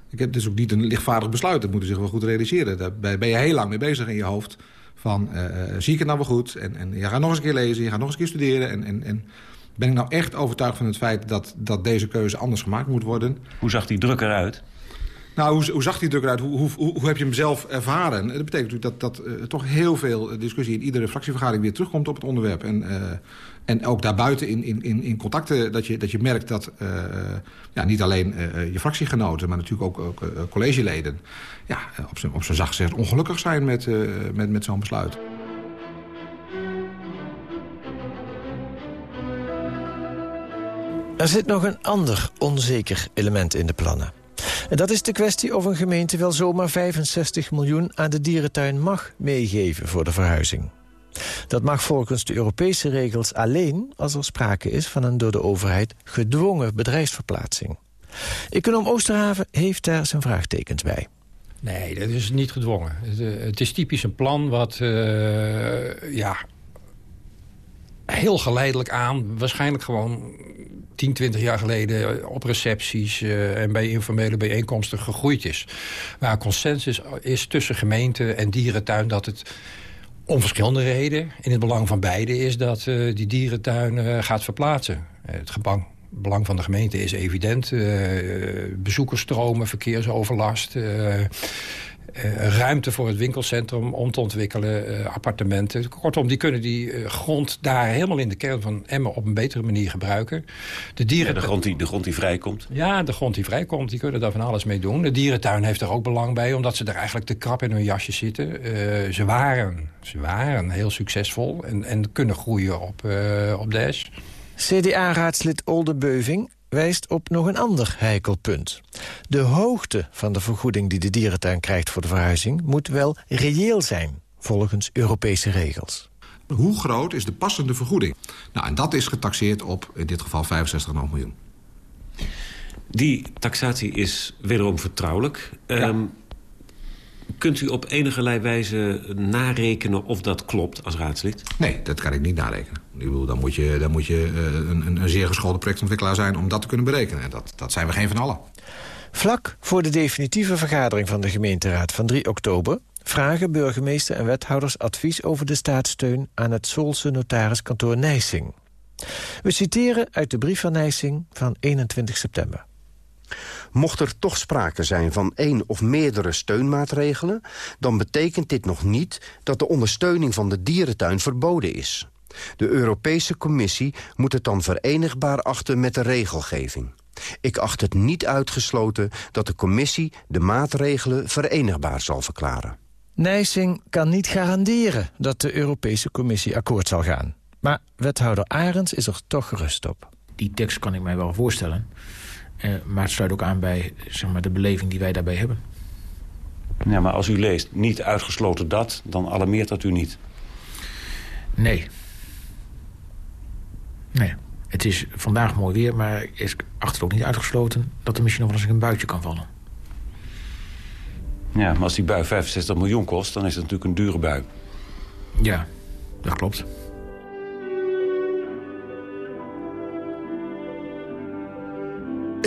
Ik heb dus ook niet een lichtvaardig besluit. Dat moeten zich wel goed realiseren. Daar ben je heel lang mee bezig in je hoofd. Van, uh, zie ik het nou wel goed? En, en je gaat nog eens een keer lezen, je gaat nog eens een keer studeren. En, en, en ben ik nou echt overtuigd van het feit dat, dat deze keuze anders gemaakt moet worden?
Hoe zag die druk eruit?
Nou, hoe, hoe zag die druk eruit? Hoe, hoe, hoe, heb je hem zelf ervaren? Dat betekent natuurlijk dat, dat uh, toch heel veel discussie... in iedere fractievergadering weer terugkomt op het onderwerp. En, uh, en ook daarbuiten in, in, in contacten dat je, dat je merkt dat... Uh, ja, niet alleen je fractiegenoten, maar natuurlijk ook, ook collegeleden... Ja, op zijn, op zacht gezegd ongelukkig zijn met, met, met zo'n besluit.
Er zit nog een ander onzeker element in de plannen. En dat is de kwestie of een gemeente wel zomaar 65 miljoen aan de dierentuin mag meegeven voor de verhuizing. Dat mag volgens de Europese regels alleen als er sprake is van een door de overheid gedwongen bedrijfsverplaatsing. Econoom Oosterhaven heeft daar zijn vraagtekens bij.
Nee, dat is niet gedwongen. Het, is typisch een plan wat uh, ja, heel geleidelijk aan... waarschijnlijk gewoon 10, 20 jaar geleden op recepties uh, en bij informele bijeenkomsten gegroeid is. Waar consensus is tussen gemeente en dierentuin dat het om verschillende redenen in het belang van beide is dat uh, die dierentuin uh, gaat verplaatsen. het gebang belang van de gemeente is evident. Bezoekersstromen, verkeersoverlast... Uh, uh, ruimte voor het winkelcentrum om te ontwikkelen, appartementen. Kortom, die kunnen die grond daar helemaal in de kern van Emmen op een betere manier gebruiken.
De, dieren... Ja, de, grond die, de grond die vrijkomt?
Ja, de grond die vrijkomt, die kunnen daar van alles mee doen. De dierentuin heeft er ook belang bij, omdat ze er eigenlijk te krap in hun jasje zitten. ze, waren, ze waren heel succesvol en, en kunnen groeien op, op Dash.
CDA-raadslid Olde Beuving wijst op nog een ander heikel punt. De hoogte van de vergoeding die de dierentuin krijgt voor de verhuizing... moet wel reëel zijn, volgens Europese regels.
Hoe groot is de passende vergoeding? Nou, en dat is getaxeerd op, in dit geval, 65,5 miljoen.
Die taxatie is wederom vertrouwelijk. Ja. Um, Kunt u op enige wijze narekenen of dat klopt als raadslid?
Nee, dat kan ik niet narekenen. Ik bedoel, dan moet je, dan moet je uh, een, een zeer geschoolde projectontwikkelaar zijn... om dat te kunnen berekenen. En dat, dat zijn we geen van allen.
Vlak voor de definitieve vergadering van de gemeenteraad van 3 oktober... vragen burgemeester en wethouders advies over de staatssteun... aan het Solse notariskantoor Nijsing. We citeren uit de brief van Nijsing van 21 september.
Mocht er toch sprake zijn van één of meerdere steunmaatregelen... dan betekent dit nog niet dat de ondersteuning van de dierentuin verboden is. De Europese Commissie moet het dan verenigbaar achten met de regelgeving. Ik acht het niet uitgesloten dat de commissie de maatregelen verenigbaar zal verklaren.
Nijsing kan niet garanderen dat de Europese Commissie akkoord zal gaan. Maar wethouder Arends is er toch gerust op.
Die tekst kan ik mij wel voorstellen. Uh, maar het sluit ook aan bij zeg maar, de beleving die wij daarbij hebben.
Ja, maar als u leest niet uitgesloten dat, dan alarmeert dat u niet?
Nee. Nee. Het is vandaag mooi weer, maar is achter ook niet uitgesloten... dat er misschien nog wel eens een buitje kan vallen.
Ja, maar als die bui 65 miljoen kost, dan is het natuurlijk een dure bui.
Ja, dat klopt.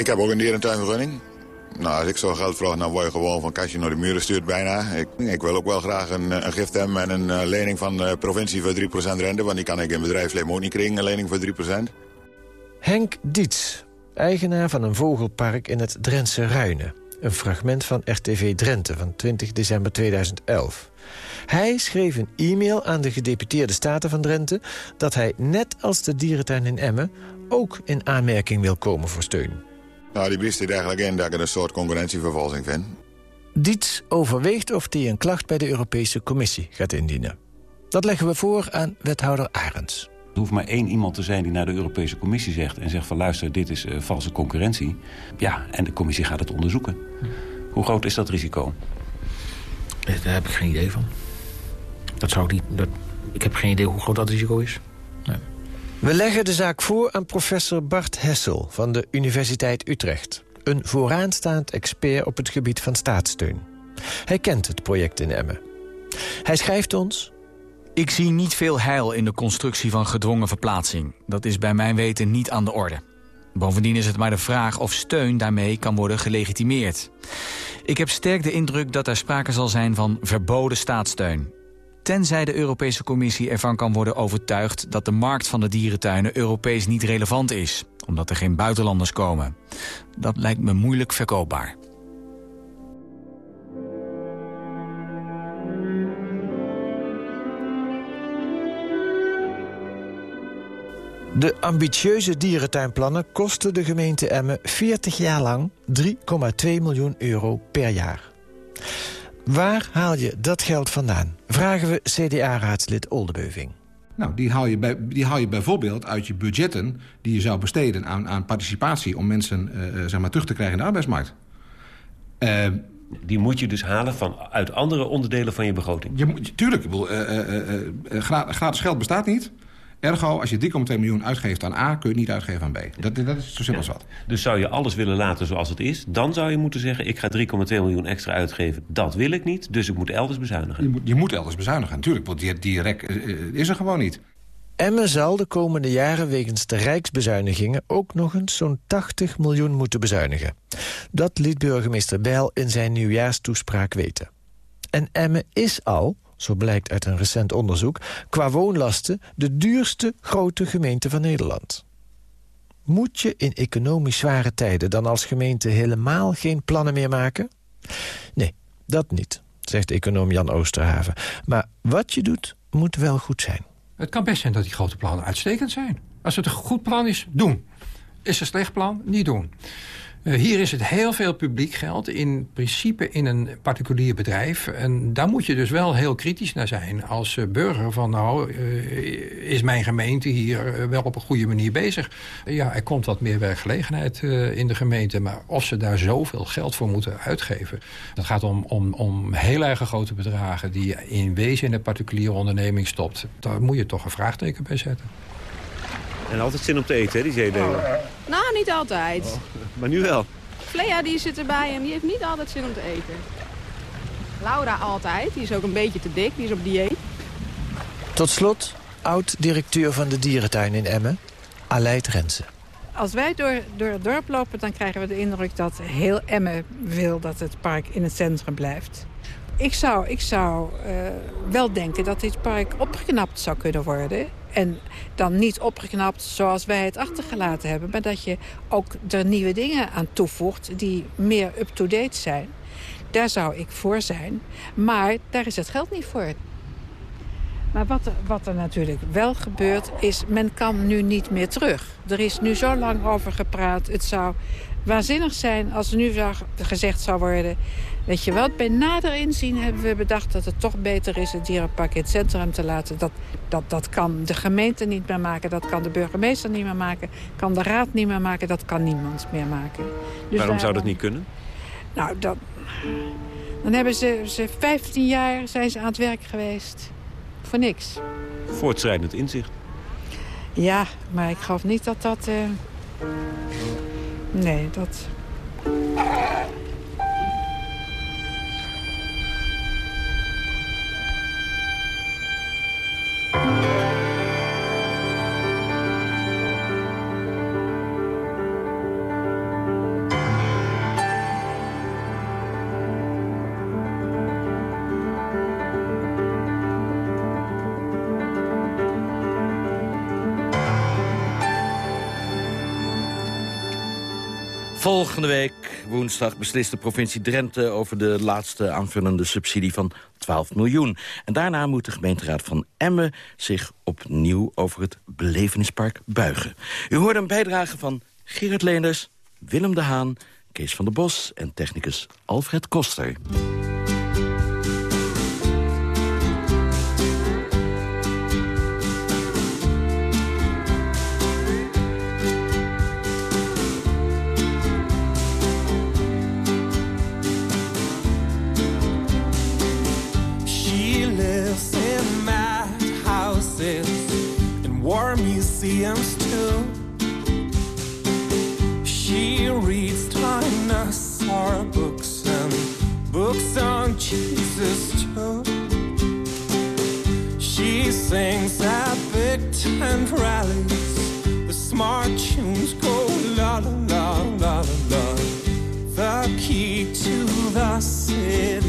Ik heb ook een dierentuinvergunning. Nou, als ik zo geld vraag, dan word je gewoon van kastje naar de muren stuurt bijna. Ik, ik wil ook wel graag een, een gift hebben en een uh, lening van de provincie voor 3% rente. Want die kan ik in bedrijfsleven ook niet krijgen, een lening voor 3%.
Henk Diets, eigenaar van een vogelpark in het Drentse Ruinen. Een fragment van RTV Drenthe van 20 december 2011. Hij schreef een e-mail aan de gedeputeerde staten van Drenthe... dat hij, net als de dierentuin in Emmen... ook in aanmerking wil komen voor steun.
Nou, die brief zit eigenlijk in dat ik het een soort concurrentievervalsing vind.
Dietz overweegt of hij een klacht bij de Europese Commissie gaat indienen. Dat leggen we voor aan wethouder Arends.
Er hoeft maar één iemand te zijn die naar de Europese Commissie zegt... en zegt van luister, dit is uh, valse concurrentie. Ja, en de commissie gaat het onderzoeken. Hoe groot is dat risico?
Daar heb ik geen idee van. Dat zou ik niet... Dat, ik heb geen idee hoe groot dat risico is.
We leggen de zaak voor aan professor Bart Hessel van de Universiteit Utrecht. Een vooraanstaand expert op het gebied van staatssteun. Hij kent het project in Emmen. Hij schrijft ons...
Ik zie niet veel heil in de constructie van gedwongen verplaatsing. Dat is bij mijn weten niet aan de orde. Bovendien is het maar de vraag of steun daarmee kan worden gelegitimeerd. Ik heb sterk de indruk dat er sprake zal zijn van verboden staatssteun. Tenzij de Europese Commissie ervan kan worden overtuigd... dat de markt van de dierentuinen Europees niet relevant is... omdat er geen buitenlanders komen. Dat lijkt me moeilijk verkoopbaar.
De ambitieuze dierentuinplannen kosten de gemeente Emmen 40 jaar lang 3,2 miljoen euro per jaar. Waar haal je dat geld vandaan? Vragen we CDA-raadslid Oldebeuving.
Nou, die haal, je bij, die haal je bijvoorbeeld uit je budgetten... die je zou besteden aan, aan participatie... om mensen uh, zeg maar, terug te krijgen in de arbeidsmarkt.
Uh, die moet je dus halen van, uit andere onderdelen van je begroting?
Je, tuurlijk, ik bedoel, uh, gratis geld bestaat niet... Ergo, als je 3,2 miljoen uitgeeft aan A... kun je het niet uitgeven aan B. Dat, dat is zo simpel als wat.
Dus zou je alles willen laten zoals het is... dan zou je moeten zeggen, ik ga 3,2 miljoen extra uitgeven. Dat wil ik niet, dus ik moet elders bezuinigen.
Je moet, je moet elders bezuinigen, natuurlijk. Want die, die rek uh, is er gewoon niet.
Emmen zal de komende jaren wegens de rijksbezuinigingen... ook nog eens zo'n 80 miljoen moeten bezuinigen. Dat liet burgemeester Bijl in zijn nieuwjaarstoespraak weten. En Emmen is al zo blijkt uit een recent onderzoek... qua woonlasten de duurste grote gemeente van Nederland. Moet je in economisch zware tijden dan als gemeente helemaal geen plannen meer maken? Nee, dat niet, zegt econoom Jan Oosterhaven. Maar wat je doet, moet wel goed zijn.
Het kan best zijn dat die grote plannen uitstekend zijn. Als het een goed plan is, doen. Is het een slecht plan, niet doen. Uh, hier is het heel veel publiek geld, in principe in een particulier bedrijf. En daar moet je dus wel heel kritisch naar zijn als uh, burger. Van nou, uh, is mijn gemeente hier wel op een goede manier bezig? Ja, er komt wat meer werkgelegenheid in de gemeente. Maar of ze daar zoveel geld voor moeten uitgeven... dat gaat om, om, om heel erg grote bedragen... die je in wezen in een particuliere onderneming stopt. Daar moet je toch een vraagteken bij zetten.
En altijd zin om te eten, hè, die zeedelen?
Nou, niet altijd. Oh, [LAUGHS]
maar nu wel?
Flea die zit erbij en die heeft niet altijd zin om te eten. Laura altijd, die is ook een beetje te dik, die is op dieet.
Tot slot, oud-directeur van de dierentuin in Emmen, Aleid Rensen.
Als wij door, door het dorp lopen, dan krijgen we de indruk dat heel Emmen wil dat het park in het centrum blijft. Ik zou, ik zou uh, wel denken dat dit park opgeknapt zou kunnen worden. En dan niet opgeknapt zoals wij het achtergelaten hebben... maar dat je ook er nieuwe dingen aan toevoegt die meer up-to-date zijn. Daar zou ik voor zijn. Maar daar is het geld niet voor. Maar wat er, wat er natuurlijk wel gebeurt is, men kan nu niet meer terug. Er is nu zo lang over gepraat. Het zou waanzinnig zijn als er nu gezegd zou worden... weet je wat, bij nader inzien hebben we bedacht dat het toch beter is... het dierenpark in het centrum te laten. Dat, dat, dat kan de gemeente niet meer maken, dat kan de burgemeester niet meer maken... kan de raad niet meer maken, dat kan niemand meer maken.
Dus Waarom zou dat niet kunnen?
Nou, dat, dan hebben ze, ze 15 jaar zijn ze aan het werk geweest. Voor niks.
Voortschrijdend inzicht.
Ja, maar ik geloof niet dat dat... Uh... Nee, dat...
Volgende week, woensdag, beslist de provincie Drenthe... over de laatste aanvullende subsidie van 12 miljoen. En daarna moet de gemeenteraad van Emmen zich opnieuw over het belevenispark buigen. U hoort een bijdrage van Gerard Leenders, Willem de Haan... Kees van der Bos en technicus Alfred Koster.
Books on Jesus too. She sings at big tent rallies. The smart tunes go la la la la la la. The key to the city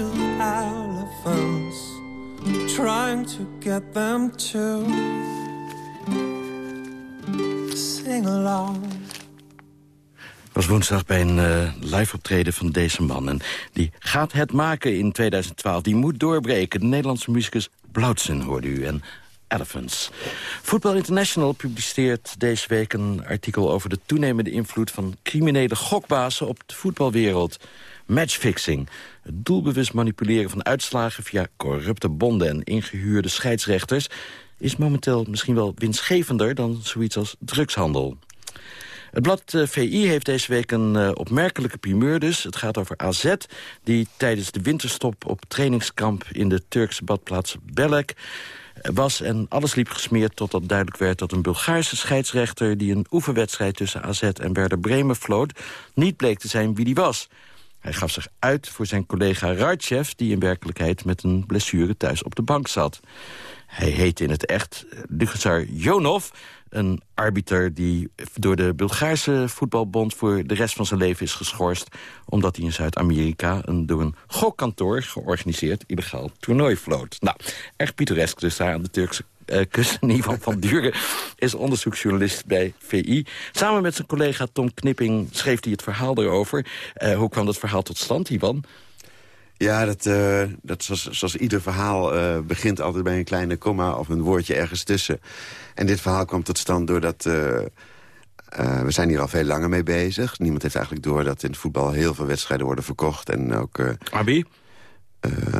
to elephants, trying to get them to sing along.
was woensdag bij een eh, live optreden van deze man. En die gaat het maken in 2012. Die moet doorbreken. De Nederlandse muzikus Blauwtsen hoorde u. En Elephants. Football International publiceert deze week een artikel... over de toenemende invloed van criminele gokbazen op de voetbalwereld. Matchfixing. Het doelbewust manipuleren van uitslagen via corrupte bonden en ingehuurde scheidsrechters... is momenteel misschien wel winstgevender dan zoiets als drugshandel. Het blad eh, VI heeft deze week een eh, opmerkelijke primeur dus. Het gaat over AZ, die tijdens de winterstop op trainingskamp... in de Turkse badplaats Belek eh, was en alles liep gesmeerd totdat duidelijk werd dat een Bulgaarse scheidsrechter... die een oefenwedstrijd tussen AZ en Werder Bremen floot... niet bleek te zijn wie die was. Hij gaf zich uit voor zijn collega Radchev... die in werkelijkheid met een blessure thuis op de bank zat. Hij heette in het echt Lugazar Jonov, een arbiter die door de Bulgaarse voetbalbond... voor de rest van zijn leven is geschorst... omdat hij in Zuid-Amerika een door een gokkantoor georganiseerd... illegaal toernooi floot. Nou, erg pittoresk dus daar aan de Turkse uh, kust. Ivan van Duren is onderzoeksjournalist bij VI. Samen met zijn collega Tom Knipping schreef hij het verhaal erover. Uh, hoe kwam dat verhaal tot stand, Ivan?
Ja, dat, uh, dat zoals, zoals ieder verhaal uh, begint altijd bij een kleine komma of een woordje ergens tussen. En dit verhaal kwam tot stand doordat... Uh, we zijn hier al veel langer mee bezig. Niemand heeft eigenlijk door dat in het voetbal heel veel wedstrijden worden verkocht. En ook...
Abi?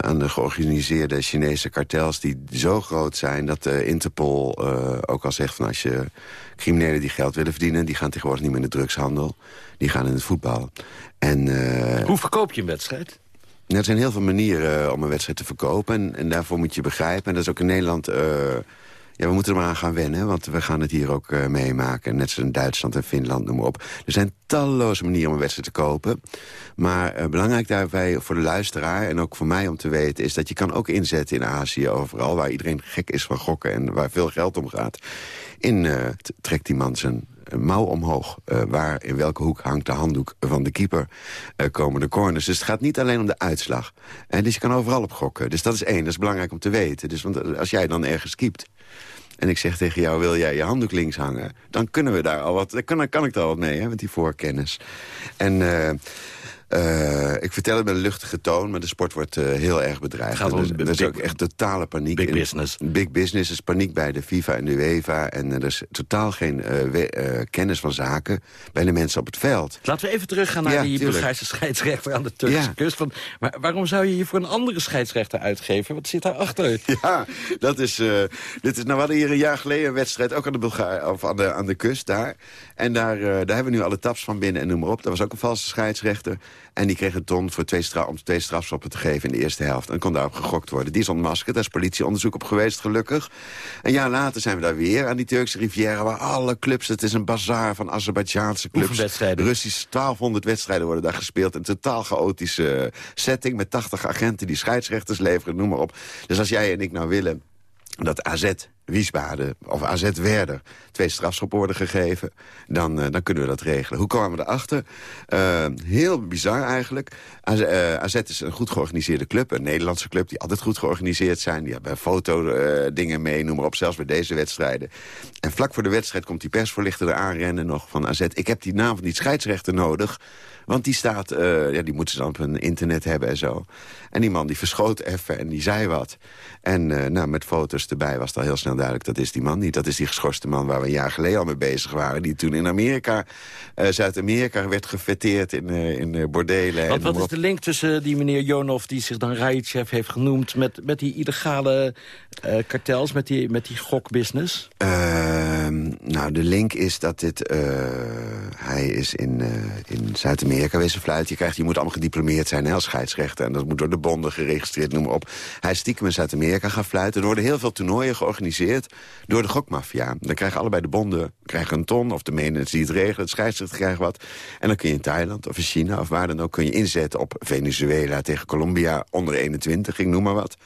Aan de georganiseerde Chinese kartels die zo groot zijn... dat de Interpol ook al zegt van als je criminelen die geld willen verdienen... die gaan tegenwoordig niet meer in de drugshandel. Die gaan in het voetbal. En,
Hoe verkoop je een wedstrijd?
Er zijn heel veel manieren om een wedstrijd te verkopen. En, en daarvoor moet je begrijpen. En dat is ook in Nederland Ja, we moeten er maar aan gaan wennen, want we gaan het hier ook uh, meemaken. Net zoals in Duitsland en Finland, noem maar op. Er zijn talloze manieren om een wedstrijd te kopen. Maar uh, belangrijk daarbij voor de luisteraar en ook voor mij om te weten... is dat je kan ook inzetten in Azië overal... waar iedereen gek is van gokken en waar veel geld om gaat. In uh, trekt die man zijn mouw omhoog. Waar in welke hoek hangt de handdoek van de keeper uh, komen de corners. Dus het gaat niet alleen om de uitslag. En dus je kan overal op gokken. Dus dat is één, dat is belangrijk om te weten. Dus want als jij dan ergens keept en ik zeg tegen jou, wil jij je handdoek links hangen? Dan kunnen we daar al wat, dan kan, kan ik daar wat mee, hè, met die voorkennis. En... Uh, uh, ik vertel het met een luchtige toon, maar de sport wordt uh, heel erg bedreigd.
Gaat om,
er, is ook echt totale paniek.
Big business.
Big business, is paniek bij de FIFA en de UEFA. En er is totaal geen kennis van zaken bij de mensen op het veld.
Laten we even teruggaan naar ja, die tuurlijk. Bulgaarse scheidsrechter aan de Turkse ja. kust. Want, maar waarom zou je je voor een andere scheidsrechter uitgeven? Wat zit daarachter? [LAUGHS]
Ja, dat is... dit is nou, we hadden hier een jaar geleden een wedstrijd, ook aan de, Bulgaar, of aan de, aan de kust daar. En daar, daar hebben we nu alle taps van binnen en noem maar op. Dat was ook een valse scheidsrechter. En die kreeg een ton voor twee stra om twee strafschoppen te geven in de eerste helft. En kon daarop gegokt worden. Die is ontmaskerd, daar is politieonderzoek op geweest, gelukkig. Een jaar later zijn we daar weer aan die Turkse rivière... waar alle clubs, het is een bazaar van Azerbeidzjaanse clubs. Russisch 1200 wedstrijden worden daar gespeeld. Een totaal chaotische setting met 80 agenten die scheidsrechters leveren, noem maar op. Dus als jij en ik nou willen dat AZ Wiesbaden of AZ Werder twee strafschoppen worden gegeven... Dan, uh, dan kunnen we dat regelen. Hoe kwamen we erachter? Uh, heel bizar eigenlijk. AZ, AZ, is een goed georganiseerde club. Een Nederlandse club die altijd goed georganiseerd zijn. Die hebben foto-dingen mee, noem maar op. Zelfs bij deze wedstrijden. En vlak voor de wedstrijd komt die persvoorlichter er aanrennen nog van AZ. Ik heb die naam van die scheidsrechter nodig... Want die staat, ja, die moeten ze dan op hun internet hebben en zo. En die man die verschoot even en die zei wat. En nou, met foto's erbij was het al heel snel duidelijk... dat is die man niet. Dat is die geschorste man waar we een jaar geleden al mee bezig waren. Die toen in Amerika, uh, Zuid-Amerika werd gefeteerd in, in bordelen.
Want wat is de link tussen die meneer Jonov... die zich dan Raidchef heeft genoemd... met, met die illegale kartels, met die, met die gokbusiness?
Ehm, nou, de link is dat dit... hij is in, in Zuid-Amerika Amerika wezen fluiten. Je, krijgt, je moet allemaal gediplomeerd zijn hè, als scheidsrechter. En dat moet door de bonden geregistreerd, noem maar op. Hij is stiekem in Zuid-Amerika gaan fluiten. Er worden heel veel toernooien georganiseerd door de gokmafia. Dan krijgen allebei de bonden krijgen een ton. Of de managers die het regelen, het scheidsrechter krijgt wat. En dan kun je in Thailand of in China of waar dan ook... kun je inzetten op Venezuela tegen Colombia onder 21, ik noem maar wat.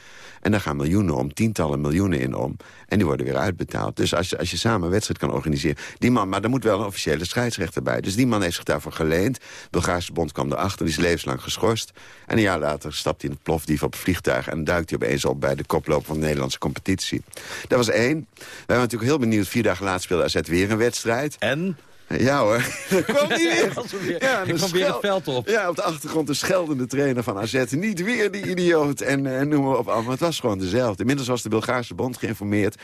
En daar gaan miljoenen om, tientallen miljoenen in om. En die worden weer uitbetaald. Dus als je, als je samen een wedstrijd kan organiseren... Die man, maar er moet wel een officiële scheidsrechter bij. Dus die man heeft zich daarvoor geleend. De Bulgaarse bond kwam erachter, die is levenslang geschorst. En een jaar later stapt hij in het plofdief op een vliegtuig... en duikt hij opeens op bij de koploper van de Nederlandse competitie. Dat was één. We waren natuurlijk heel benieuwd. Vier dagen later speelde AZ weer een wedstrijd.
En?
Ja hoor, [LAUGHS] dat kwam niet
weer. Ja, ik kwam weer het veld op.
Ja, op de achtergrond de scheldende trainer van AZ. Niet weer die idioot en, en noem maar op. Maar het was gewoon dezelfde. Inmiddels was de Bulgaarse bond geïnformeerd.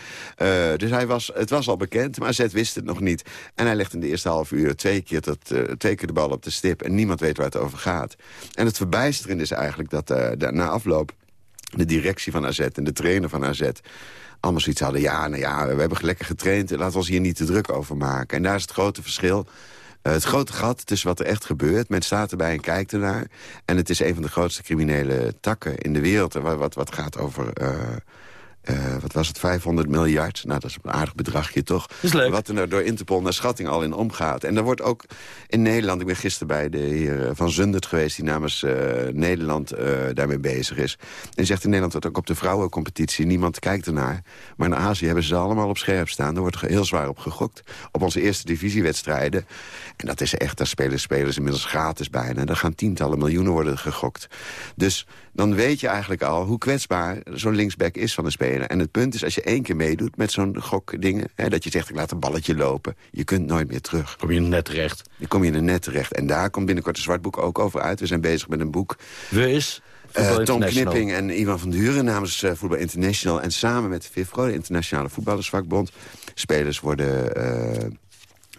Uh, dus hij was, het was al bekend, maar AZ wist het nog niet. En hij legt in de eerste half uur twee keer, tot, uh, twee keer de bal op de stip. En niemand weet waar het over gaat. En het verbijsterende is eigenlijk dat uh, na afloop... de directie van AZ en de trainer van AZ allemaal zoiets hadden... ja, nou ja, we hebben lekker getraind, laten we ons hier niet te druk over maken. En daar is het grote verschil. Uh, het grote gat tussen wat er echt gebeurt. Men staat erbij en kijkt ernaar. En het is een van de grootste criminele takken in de wereld. Wat, wat, wat gaat over... Uh, uh, wat was het, 500 miljard? Nou, dat is een aardig bedragje, toch?
is leuk.
Wat er nou door Interpol naar schatting al in omgaat. En er wordt ook in Nederland... Ik ben gisteren bij de heer Van Zundert geweest... die namens uh, Nederland uh, daarmee bezig is. En zegt in Nederland dat ook op de vrouwencompetitie... niemand kijkt ernaar. Maar in Azië hebben ze allemaal op scherp staan. Er wordt heel zwaar op gegokt. Op onze eerste divisiewedstrijden. En dat is echt, daar spelen spelers inmiddels gratis bijna. Daar gaan tientallen miljoenen worden gegokt. Dus dan weet je eigenlijk al hoe kwetsbaar zo'n linksback is van een speler. En het punt is, als je één keer meedoet met zo'n gokdingen... Hè, dat je zegt, ik laat een balletje lopen. Je kunt nooit meer terug.
Kom je in net terecht.
Dan kom je in net terecht. En daar komt binnenkort een zwartboek ook over uit. We zijn bezig met een boek.
We is...
Uh, Tom Knipping en Ivan van Duren namens uh, Voetbal International... en samen met FIFRO, de Internationale Voetballersvakbond... spelers worden... Uh,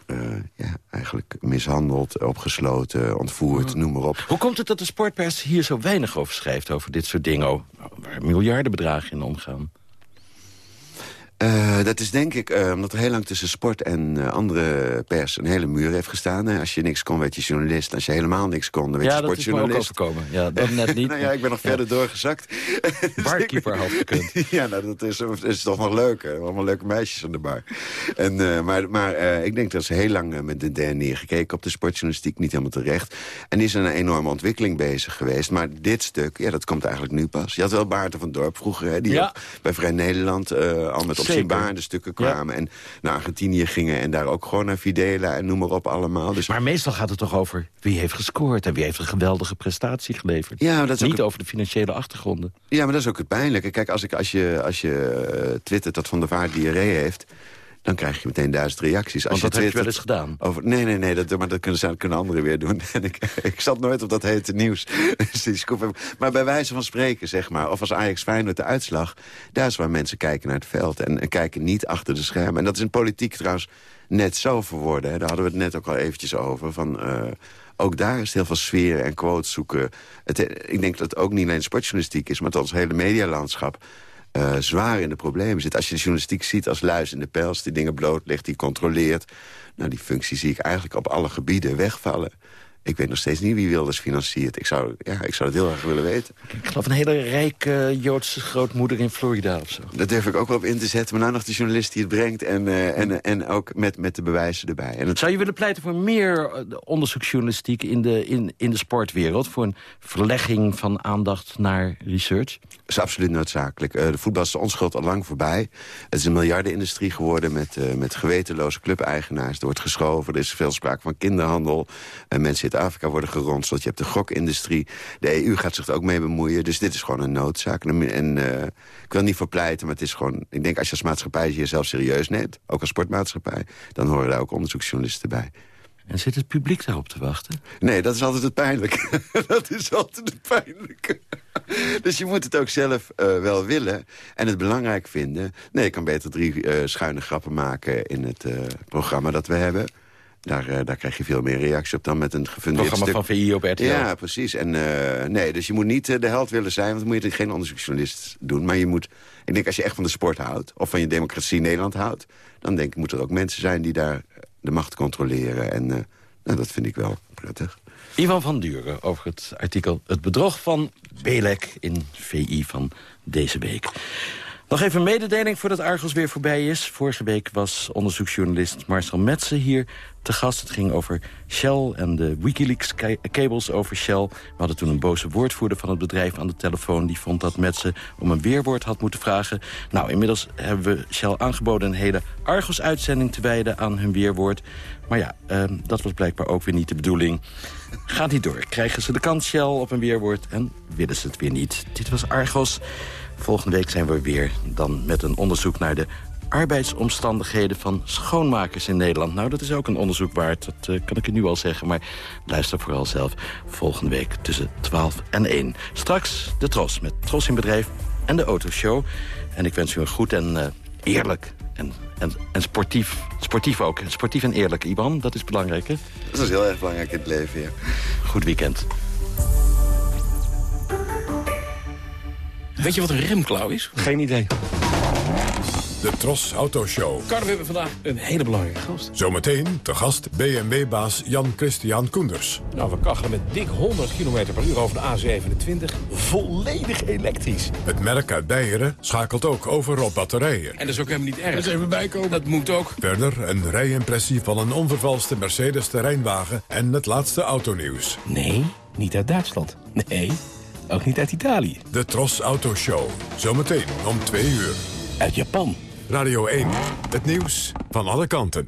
uh, ja, eigenlijk mishandeld, opgesloten, ontvoerd, noem maar op.
Hoe komt het dat de sportpers hier zo weinig over schrijft... over dit soort dingen, waar miljardenbedragen in omgaan?
Uh, dat is denk ik uh, omdat er heel lang tussen sport en uh, andere pers een hele muur heeft gestaan. Als je niks kon, werd je journalist. Als je helemaal niks kon, dan werd
ja,
je sportjournalist.
Ja, dat is me ook overkomen. Ja, dat net [LAUGHS] niet.
nou ja, ik ben nog ja. verder doorgezakt. [LAUGHS]
Barkeeper had gekund. [LAUGHS]
ja, nou, dat is, is toch nog leuk. Hè? Allemaal leuke meisjes aan de bar. En, maar maar ik denk dat ze heel lang met de der neergekeken op de sportjournalistiek. Niet helemaal terecht. En is er een enorme ontwikkeling bezig geweest. Maar dit stuk, ja, dat komt eigenlijk nu pas. Je had wel Baarten van Dorp vroeger, hè, die
ja.
bij Vrij Nederland al met opzienbaarde stukken kwamen. En naar Argentinië gingen en daar ook gewoon naar Videla en noem maar op allemaal. Dus...
Maar meestal gaat het toch over wie heeft gescoord... en wie heeft een geweldige prestatie geleverd.
Ja, dat is
Niet
ook...
over de financiële achtergronden.
Ja, maar dat is ook het pijnlijke. Kijk, als, ik, als je, als je uh, twittert dat Van der Vaart diarree heeft dan krijg je meteen duizend reacties. Als
Want dat
je
heb je wel eens gedaan.
Over, nee, nee, nee, dat, maar dat kunnen, dat kunnen anderen weer doen. [LAUGHS] En ik, ik zat nooit op dat hete nieuws. [LAUGHS] Dus maar bij wijze van spreken, zeg maar... of als Ajax Feyenoord de uitslag... daar is waar mensen kijken naar het veld en, en kijken niet achter de schermen. En dat is in politiek trouwens net zo verworden. Hè. Daar hadden we het net ook al eventjes over. Van, uh, ook daar is heel veel sfeer en quotes zoeken. Het, ik denk dat het ook niet alleen sportjournalistiek is... maar dat ons hele medialandschap uh, zwaar in de problemen zit. Als je de journalistiek ziet als luis in de pels... die dingen blootlegt, die controleert... nou, die functie zie ik eigenlijk op alle gebieden wegvallen. Ik weet nog steeds niet wie Wilders financiert. Ik zou, ja, ik zou het heel erg willen weten.
Ik geloof een hele rijke Joodse grootmoeder in Florida of zo.
Dat durf ik ook wel op in te zetten. Maar nou nog de journalist die het brengt. En, uh, en, en ook met, met de bewijzen erbij. En het...
Zou je willen pleiten voor meer onderzoeksjournalistiek in de, in, in de sportwereld? Voor een verlegging van aandacht naar research?
Dat is absoluut noodzakelijk. Uh, de voetbal is de onschuld al lang voorbij. Het is een miljardenindustrie geworden met, uh, met gewetenloze clubeigenaars. Er wordt geschoven, er is veel sprake van kinderhandel. Mensen Afrika worden geronseld. Je hebt de gokindustrie. De EU gaat zich er ook mee bemoeien. Dus dit is gewoon een noodzaak. En, en uh, ik wil niet voor pleiten, maar het is gewoon... Ik denk als je als maatschappij jezelf serieus neemt... ook als sportmaatschappij... dan horen daar ook onderzoeksjournalisten bij.
En zit het publiek daarop te wachten?
Nee, dat is altijd het pijnlijke. [LAUGHS] dat is altijd het pijnlijke. dus je moet het ook zelf uh, wel willen en het belangrijk vinden. Nee, ik kan beter drie uh, schuine grappen maken in het uh, programma dat we hebben. Daar, uh, daar krijg je veel meer reactie op dan met een gefundeerd
programma
stuk.
van VI op RTL.
Ja, precies. En, uh, nee, dus je moet niet uh, de held willen zijn, want dan moet je geen onderzoeksjournalist doen. Maar je moet, ik denk als je echt van de sport houdt, of van je democratie in Nederland houdt... dan denk ik, moeten er ook mensen zijn die daar de macht controleren. En nou, dat vind ik wel prettig.
Ivan van Duren over het artikel Het bedrog van Belek in VI van deze week. Nog even een mededeling voordat Argos weer voorbij is. Vorige week was onderzoeksjournalist Marcel Metsen hier te gast. Het ging over Shell en de Wikileaks-cables over Shell. We hadden toen een boze woordvoerder van het bedrijf aan de telefoon... die vond dat Metsen om een weerwoord had moeten vragen. Nou, inmiddels hebben we Shell aangeboden... een hele Argos-uitzending te wijden aan hun weerwoord. Maar ja, uh, dat was blijkbaar ook weer niet de bedoeling. Gaat niet door. Krijgen ze de kans Shell op een weerwoord en willen ze het weer niet. Dit was Argos. Volgende week zijn we weer dan met een onderzoek naar de arbeidsomstandigheden van schoonmakers in Nederland. Nou, dat is ook een onderzoek waard, dat uh, kan ik u nu al zeggen. Maar luister vooral zelf volgende week tussen 12 en 1. Straks de Tros met Tros in Bedrijf en de Autoshow. En ik wens u een goed en uh, eerlijk en, en, en sportief, sportief ook. Sportief en eerlijk, Iban, dat is belangrijk, hè?
Dat is heel erg belangrijk in het leven, ja.
Goed weekend.
Weet je wat een remklauw is?
Geen idee.
De Tros Autoshow.
Carlo, we hebben vandaag een hele belangrijke gast.
Zometeen te gast BMW-baas Jan-Christian Koenders.
Nou, we kachelen met dik 100 km per uur over de A27. Volledig elektrisch.
Het merk uit Beieren schakelt ook over op batterijen.
En dat is ook helemaal niet erg. Dat is even bijkomen. Dat moet ook.
Verder een rijimpressie van een onvervalste Mercedes terreinwagen en het laatste autonieuws.
Nee, niet uit Duitsland. Nee, ook niet uit Italië.
De Tros Autoshow. Zometeen om twee uur.
Uit Japan.
Radio 1, het nieuws van alle kanten.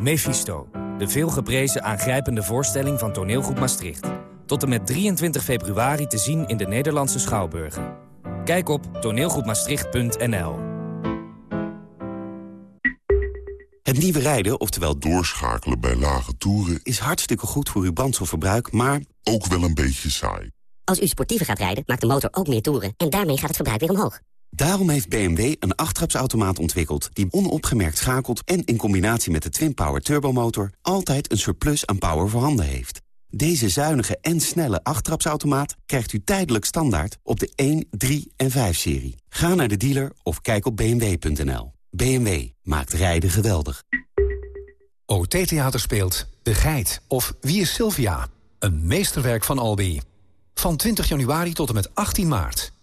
Mephisto, de veelgeprezen aangrijpende voorstelling van toneelgroep Maastricht.
Tot en met 23 februari te zien in de Nederlandse Schouwburgen. Kijk op toneelgroepmaastricht.nl.
Het nieuwe rijden, oftewel doorschakelen bij lage toeren... is hartstikke goed voor uw brandstofverbruik, maar ook wel een beetje saai.
Als u sportiever gaat rijden, maakt de motor ook meer toeren... en daarmee gaat het verbruik weer omhoog.
Daarom heeft BMW een achttrapsautomaat ontwikkeld... die onopgemerkt schakelt en in combinatie met de Twin-Power turbomotor... altijd een surplus aan power voorhanden heeft. Deze zuinige en snelle achttrapsautomaat krijgt u tijdelijk standaard... op de 1, 3 en 5-serie. Ga naar de dealer of kijk op bmw.nl. BMW maakt rijden geweldig.
OT Theater speelt De Geit of Wie is Sylvia? Een meesterwerk van Albi. Van 20 januari tot en met 18 maart.